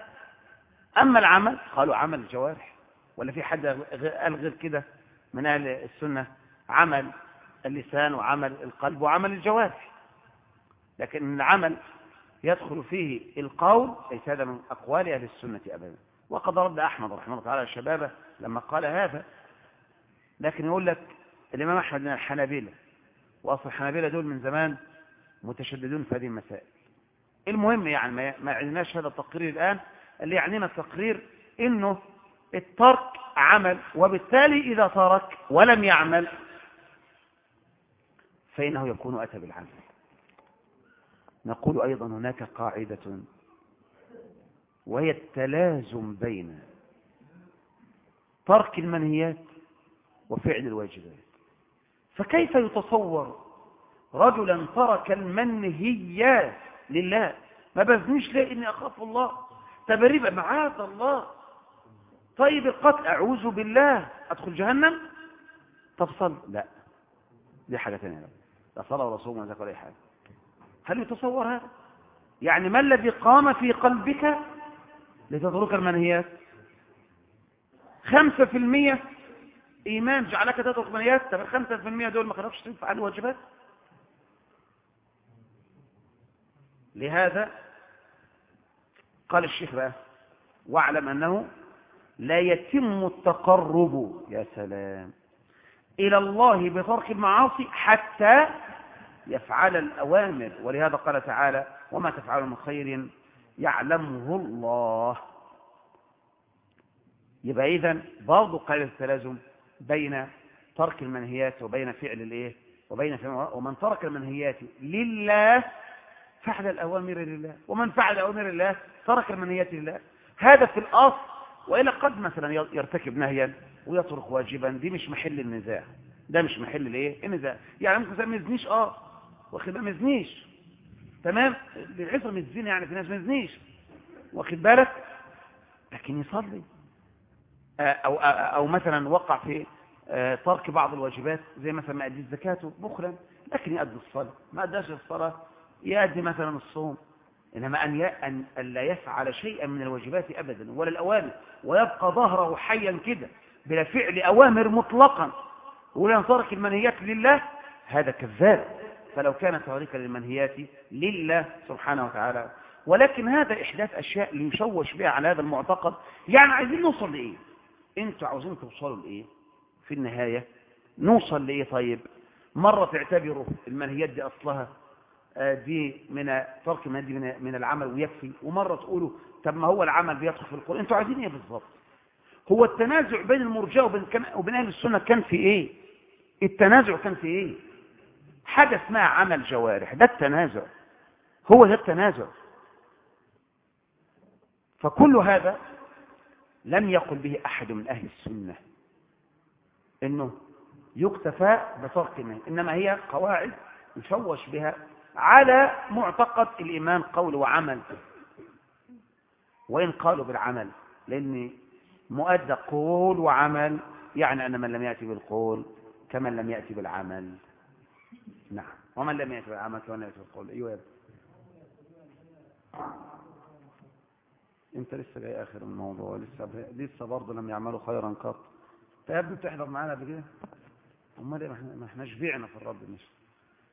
أما العمل قالوا عمل الجوارح. ولا في حد قال غير كده من أهل السنة؟ عمل اللسان وعمل القلب وعمل الجوارح. لكن العمل يدخل فيه القول ليس هذا من أقوال أهل السنة أبدا. وقد رد أحمد رحمه الله تعالى الشباب لما قال هذا. لكن يقول لك الإمام أحمد من الحنابلة وأصل الحنابلة دول من زمان متشددون في هذه المسائل. المهم يعني ما يعنيناش هذا التقرير الآن اللي يعنينا التقرير إنه الترك عمل وبالتالي إذا ترك ولم يعمل فإنه يكون أتى بالعمل. نقول أيضا هناك قاعدة وهي التلازم بين ترك المنهيات وفعل الواجبات. فكيف يتصور رجلا ترك المنهيات لله؟ ما بزنيش ليه إني أخاف الله؟ تبريبا معاذ الله. طيب القتل أعوذ بالله. أدخل جهنم؟ تفصل لا. دي حاجة ثانية لا صلاة ولا صوم ولا زكاة ولا أي حاجة. هل يتصور هذا؟ يعني ما الذي قام في قلبك لتترك المنهيات خمسة في المية إيمان جعلك تترك المنهيات طب الخمسة في المية دول ما خلقش تنفع الواجبات لهذا قال الشيخ بقى واعلم أنه لا يتم التقرب يا سلام إلى الله بترك المعاصي حتى يفعل الأوامر. ولهذا قال تعالى وما تفعل من خير يعلمه الله. يبقى إذن برضو قال التلازم بين ترك المنهيات وبين فعل الإيه؟ وبين فعل ومن ترك المنهيات لله فعل الأوامر لله. ومن فعل أوامر الله ترك المنهيات لله. هذا في الأصل. وإلا قد مثلا يرتكب نهيا ويترك واجبا. دي مش محل النزاع. ده مش محل الإيه؟ النزاع. يعني ممكن ما يزنيش آه. واخد ما يزنيش. تمام؟ بالعصر من الزنا يعني في ناس ما يزنيش. واخد بالك؟ لكن يصلي. أو, أو مثلا وقع في ترك بعض الواجبات زي مثلا ما أدي زكاته بخلا لكن يؤدي الصلاة. ما أداش الصلاة يؤدي مثلا الصوم. إنما أن أن لا يفعل شيئا من الواجبات أبدا ولا الأوامر. ويبقى ظهره حيا كده بلا فعل أوامر مطلقا. ولا ترك المنهيات لله هذا كذاب. فلو كان تاركا للمنهيات لله سبحانه وتعالى. ولكن هذا إحداث أشياء ليشوش بها على هذا المعتقد. يعني عايزين نوصل لإيه؟ أنتوا عاوزين توصلوا لإيه؟ في النهاية نوصل لإيه طيب؟ مرة تعتبروا المنهيات دي أصلها دي من ترك المنهيات دي من العمل ويكفي. ومرة تقولوا طب ما هو العمل بيدخل في القرآن؟ أنتوا عايزين إيه بالظبط؟ هو التنازع بين المرجئه وبين وبين أهل السنة كان في إيه؟ التنازع كان في إيه؟ حاجة اسمها عمل جوارح ده التنازع. هو ده التنازع. فكل هذا لم يقل به أحد من أهل السنة. إنه يكتفى بترك المنهي إنما هي قواعد يشوش بها على معتقد الإيمان قول وعمل. وإن قالوا بالعمل لأن مؤدى قول وعمل يعني أن من لم يأتي بالقول كمن لم يأتي بالعمل. نعم. ومن لم بالعمل كمن لم يأتي بالقول أيوة أنت لسه جاي آخر الموضوع لسه لسه برضه لم يعملوا خيرا قط. فيبدو تحضر معانا قبل كده؟ أمال إيه؟ ما إحنا شبعنا في الرد مش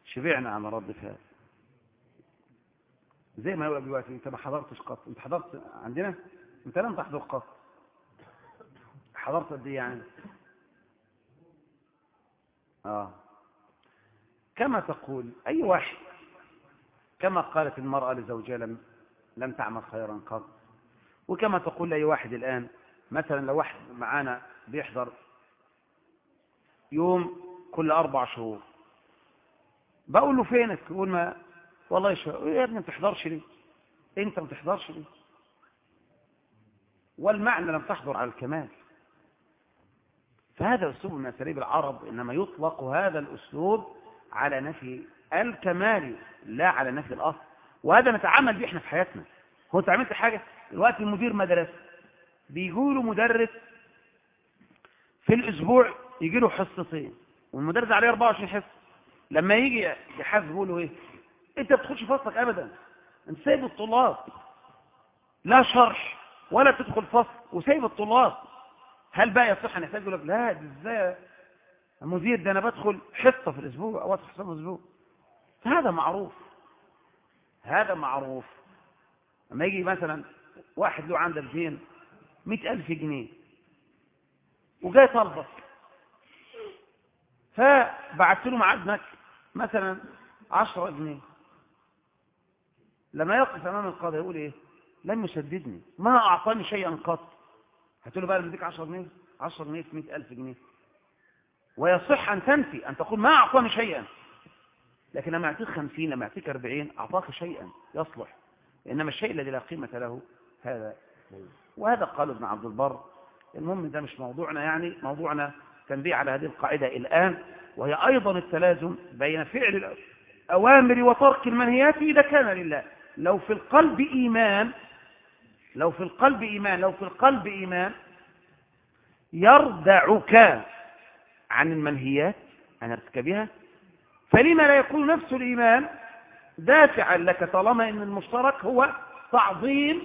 شبعنا على في هذا زي ما يقول دلوقتي أنت ما حضرتش قط. أنت حضرت عندنا؟ أنت لم تحضر قط. حضرت قد إيه يعني؟ آه. كما تقول أي واحد كما قالت المرأة لزوجها لم, لم تعمل خيرا قط. وكما تقول لأي واحد الآن مثلا لو واحد معانا بيحضر يوم كل أربع شهور بقول له فينك؟ يقول ما والله يا ابني ما تحضرش ليه أنت ما تحضرش ليه والمعنى لم تحضر على الكمال. فهذا أسلوب من أساليب العرب إنما يطلق هذا الأسلوب على نفي الكمال لا على نفي الأصل. وهذا نتعامل به إحنا في حياتنا. هو أنت عملت حاجة؟ دلوقتي مدير مدرسة بيقولوا مدرس في الأسبوع يجي له حصتين والمدرس عليه 24 حصة. لما يجي يحاسب يقول له إيه؟ أنت ما بتدخلش فصلك ابدا. أنت سايب الطلاب. لا شرح ولا تدخل فصل وسايب الطلاب. هل بقى يصح ان يقول لك لا إزاي؟ المدير ده أنا بدخل حصة في الأسبوع أو ادخل حصه في الأسبوع. فهذا معروف. هذا معروف. لما يجي مثلا واحد له عندك دين مئة ألف جنيه وجاي طلبك. فبعت له ميعاد مثلا عشرة جنيه. لما يقف أمام القاضي يقول إيه؟ لم يسددني. ما أعطاني شيئا قط. هتقول له بقى بديك 10 جنيه 10 جنيه في 100000 جنيه. ويصح أن تنفي أن تقول ما أعطاني شيئا. لكن لما يعطيك 50 لما يعطيك 40 أعطاك شيئا يصلح. إنما الشيء الذي لا قيمة له هذا. وهذا قال ابن عبد البر. المهم ده مش موضوعنا يعني موضوعنا تنبيه على هذه القاعدة الآن وهي أيضا التلازم بين فعل الأوامر وترك المنهيات إذا كان لله. لو في القلب إيمان لو في القلب إيمان لو في القلب إيمان يردعك عن المنهيات عن ارتكابها فلما لا يكون نفس الإيمان دافعا لك طالما أن المشترك هو تعظيم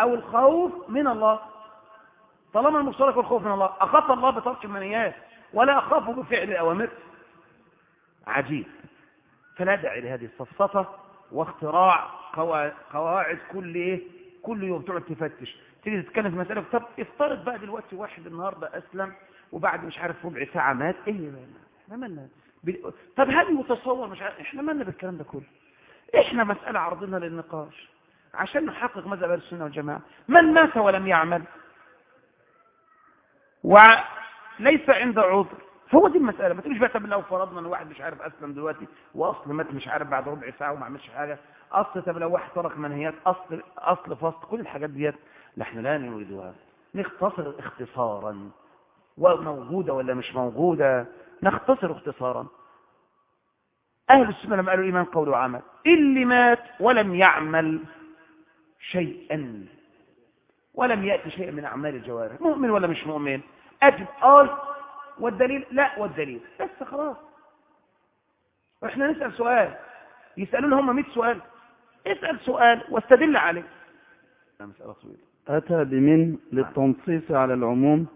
أو الخوف من الله. طالما المشترك هو الخوف من الله أخاف الله بترك المنهيات ولا أخاف بفعل الأوامر. عجيب. فلا داعي لهذه الصفصفة واختراع قواعد كل إيه؟ كل يوم تقعد تفتش. تيجي تتكلم في مسألة طب افترض بقى دلوقتي واحد النهاردة أسلم وبعد مش عارف ربع ساعة مات. إيه إحنا مالنا طب هذه متصور مش عارف. إحنا مالنا بالكلام ده كله. إحنا مسألة عرضنا للنقاش. عشان نحقق مذهب السنة والجماعة. من مات ولم يعمل؟ وليس عند عذر. هو دي المسألة. ما تقولش بقى طب لو فرضنا إن واحد مش عارف اسلم دلوقتي وأصل مات مش عارف بعد ربع ساعة وما عملش حاجة. أصل طب لو واحد ترك منهيات أصل أصل فصل كل الحاجات ديت. نحن لا نريدها. نختصر اختصارا. وموجودة ولا مش موجودة؟ نختصر اختصارا. أهل السنة لما قالوا إيمان قول وعمل. اللي مات ولم يعمل شيئا. ولم يأتي شيء من أعمال الجوارح. مؤمن ولا مش مؤمن؟ أجب آه. والدليل؟ لا والدليل. بس خلاص. وإحنا نسأل سؤال. يسألون هم 100 سؤال. اسأل سؤال واستدل عليه. أتى بمن للتنصيص على العموم؟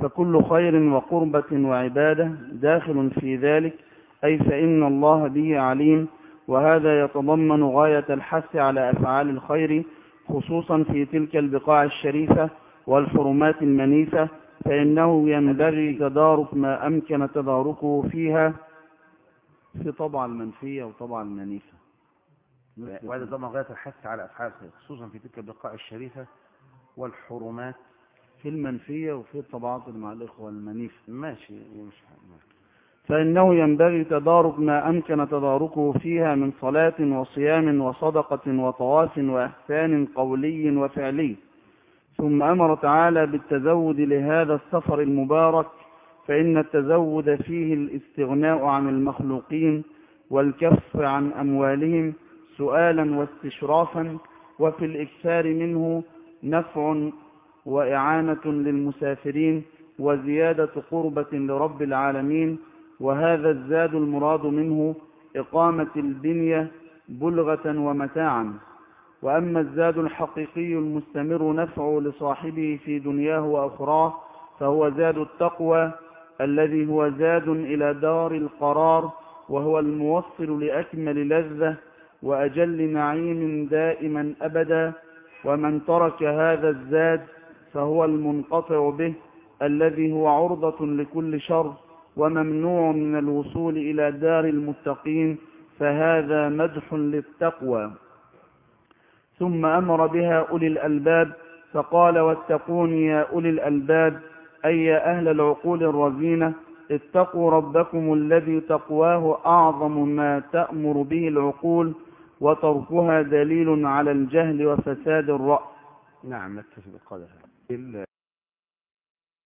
فكل خير وقربة وعبادة داخل في ذلك أي فإن الله به عليم وهذا يتضمن غاية الحث على أفعال الخير خصوصا في تلك البقاع الشريفة والحرمات المنيفة فإنه ينبغي تدارك ما أمكن تداركه فيها في طبع المنفية وطبع المنيفة. وهذا ضمن غاية الحث على أفعال الخير خصوصا في تلك البقاع الشريفة والحرمات في المنفية وفي الطبعات مع الإخوة المنيفة ماشي مش فإنه ينبغي تدارك ما أمكن تداركه فيها من صلاة وصيام وصدقة وطواف وإحسان قولي وفعلي. ثم أمر تعالى بالتزود لهذا السفر المبارك فإن التزود فيه الاستغناء عن المخلوقين والكف عن أموالهم سؤالا واستشرافا وفي الإكثار منه نفع وإعانة للمسافرين وزيادة قربة لرب العالمين وهذا الزاد المراد منه إقامة البنية بلغة ومتاعا. وأما الزاد الحقيقي المستمر نفعه لصاحبه في دنياه وأخراه فهو زاد التقوى الذي هو زاد إلى دار القرار وهو الموصل لأكمل لذة وأجل نعيم دائما أبدا. ومن ترك هذا الزاد فهو المنقطع به الذي هو عرضة لكل شر وممنوع من الوصول إلى دار المتقين فهذا مدح للتقوى. ثم أمر بها أولي الألباب فقال واتقون يا أولي الألباب أي يا أهل العقول الرزينة اتقوا ربكم الذي تقواه أعظم ما تأمر به العقول وتركها دليل على الجهل وفساد الرأي نعم نكتفي بالقدر هذا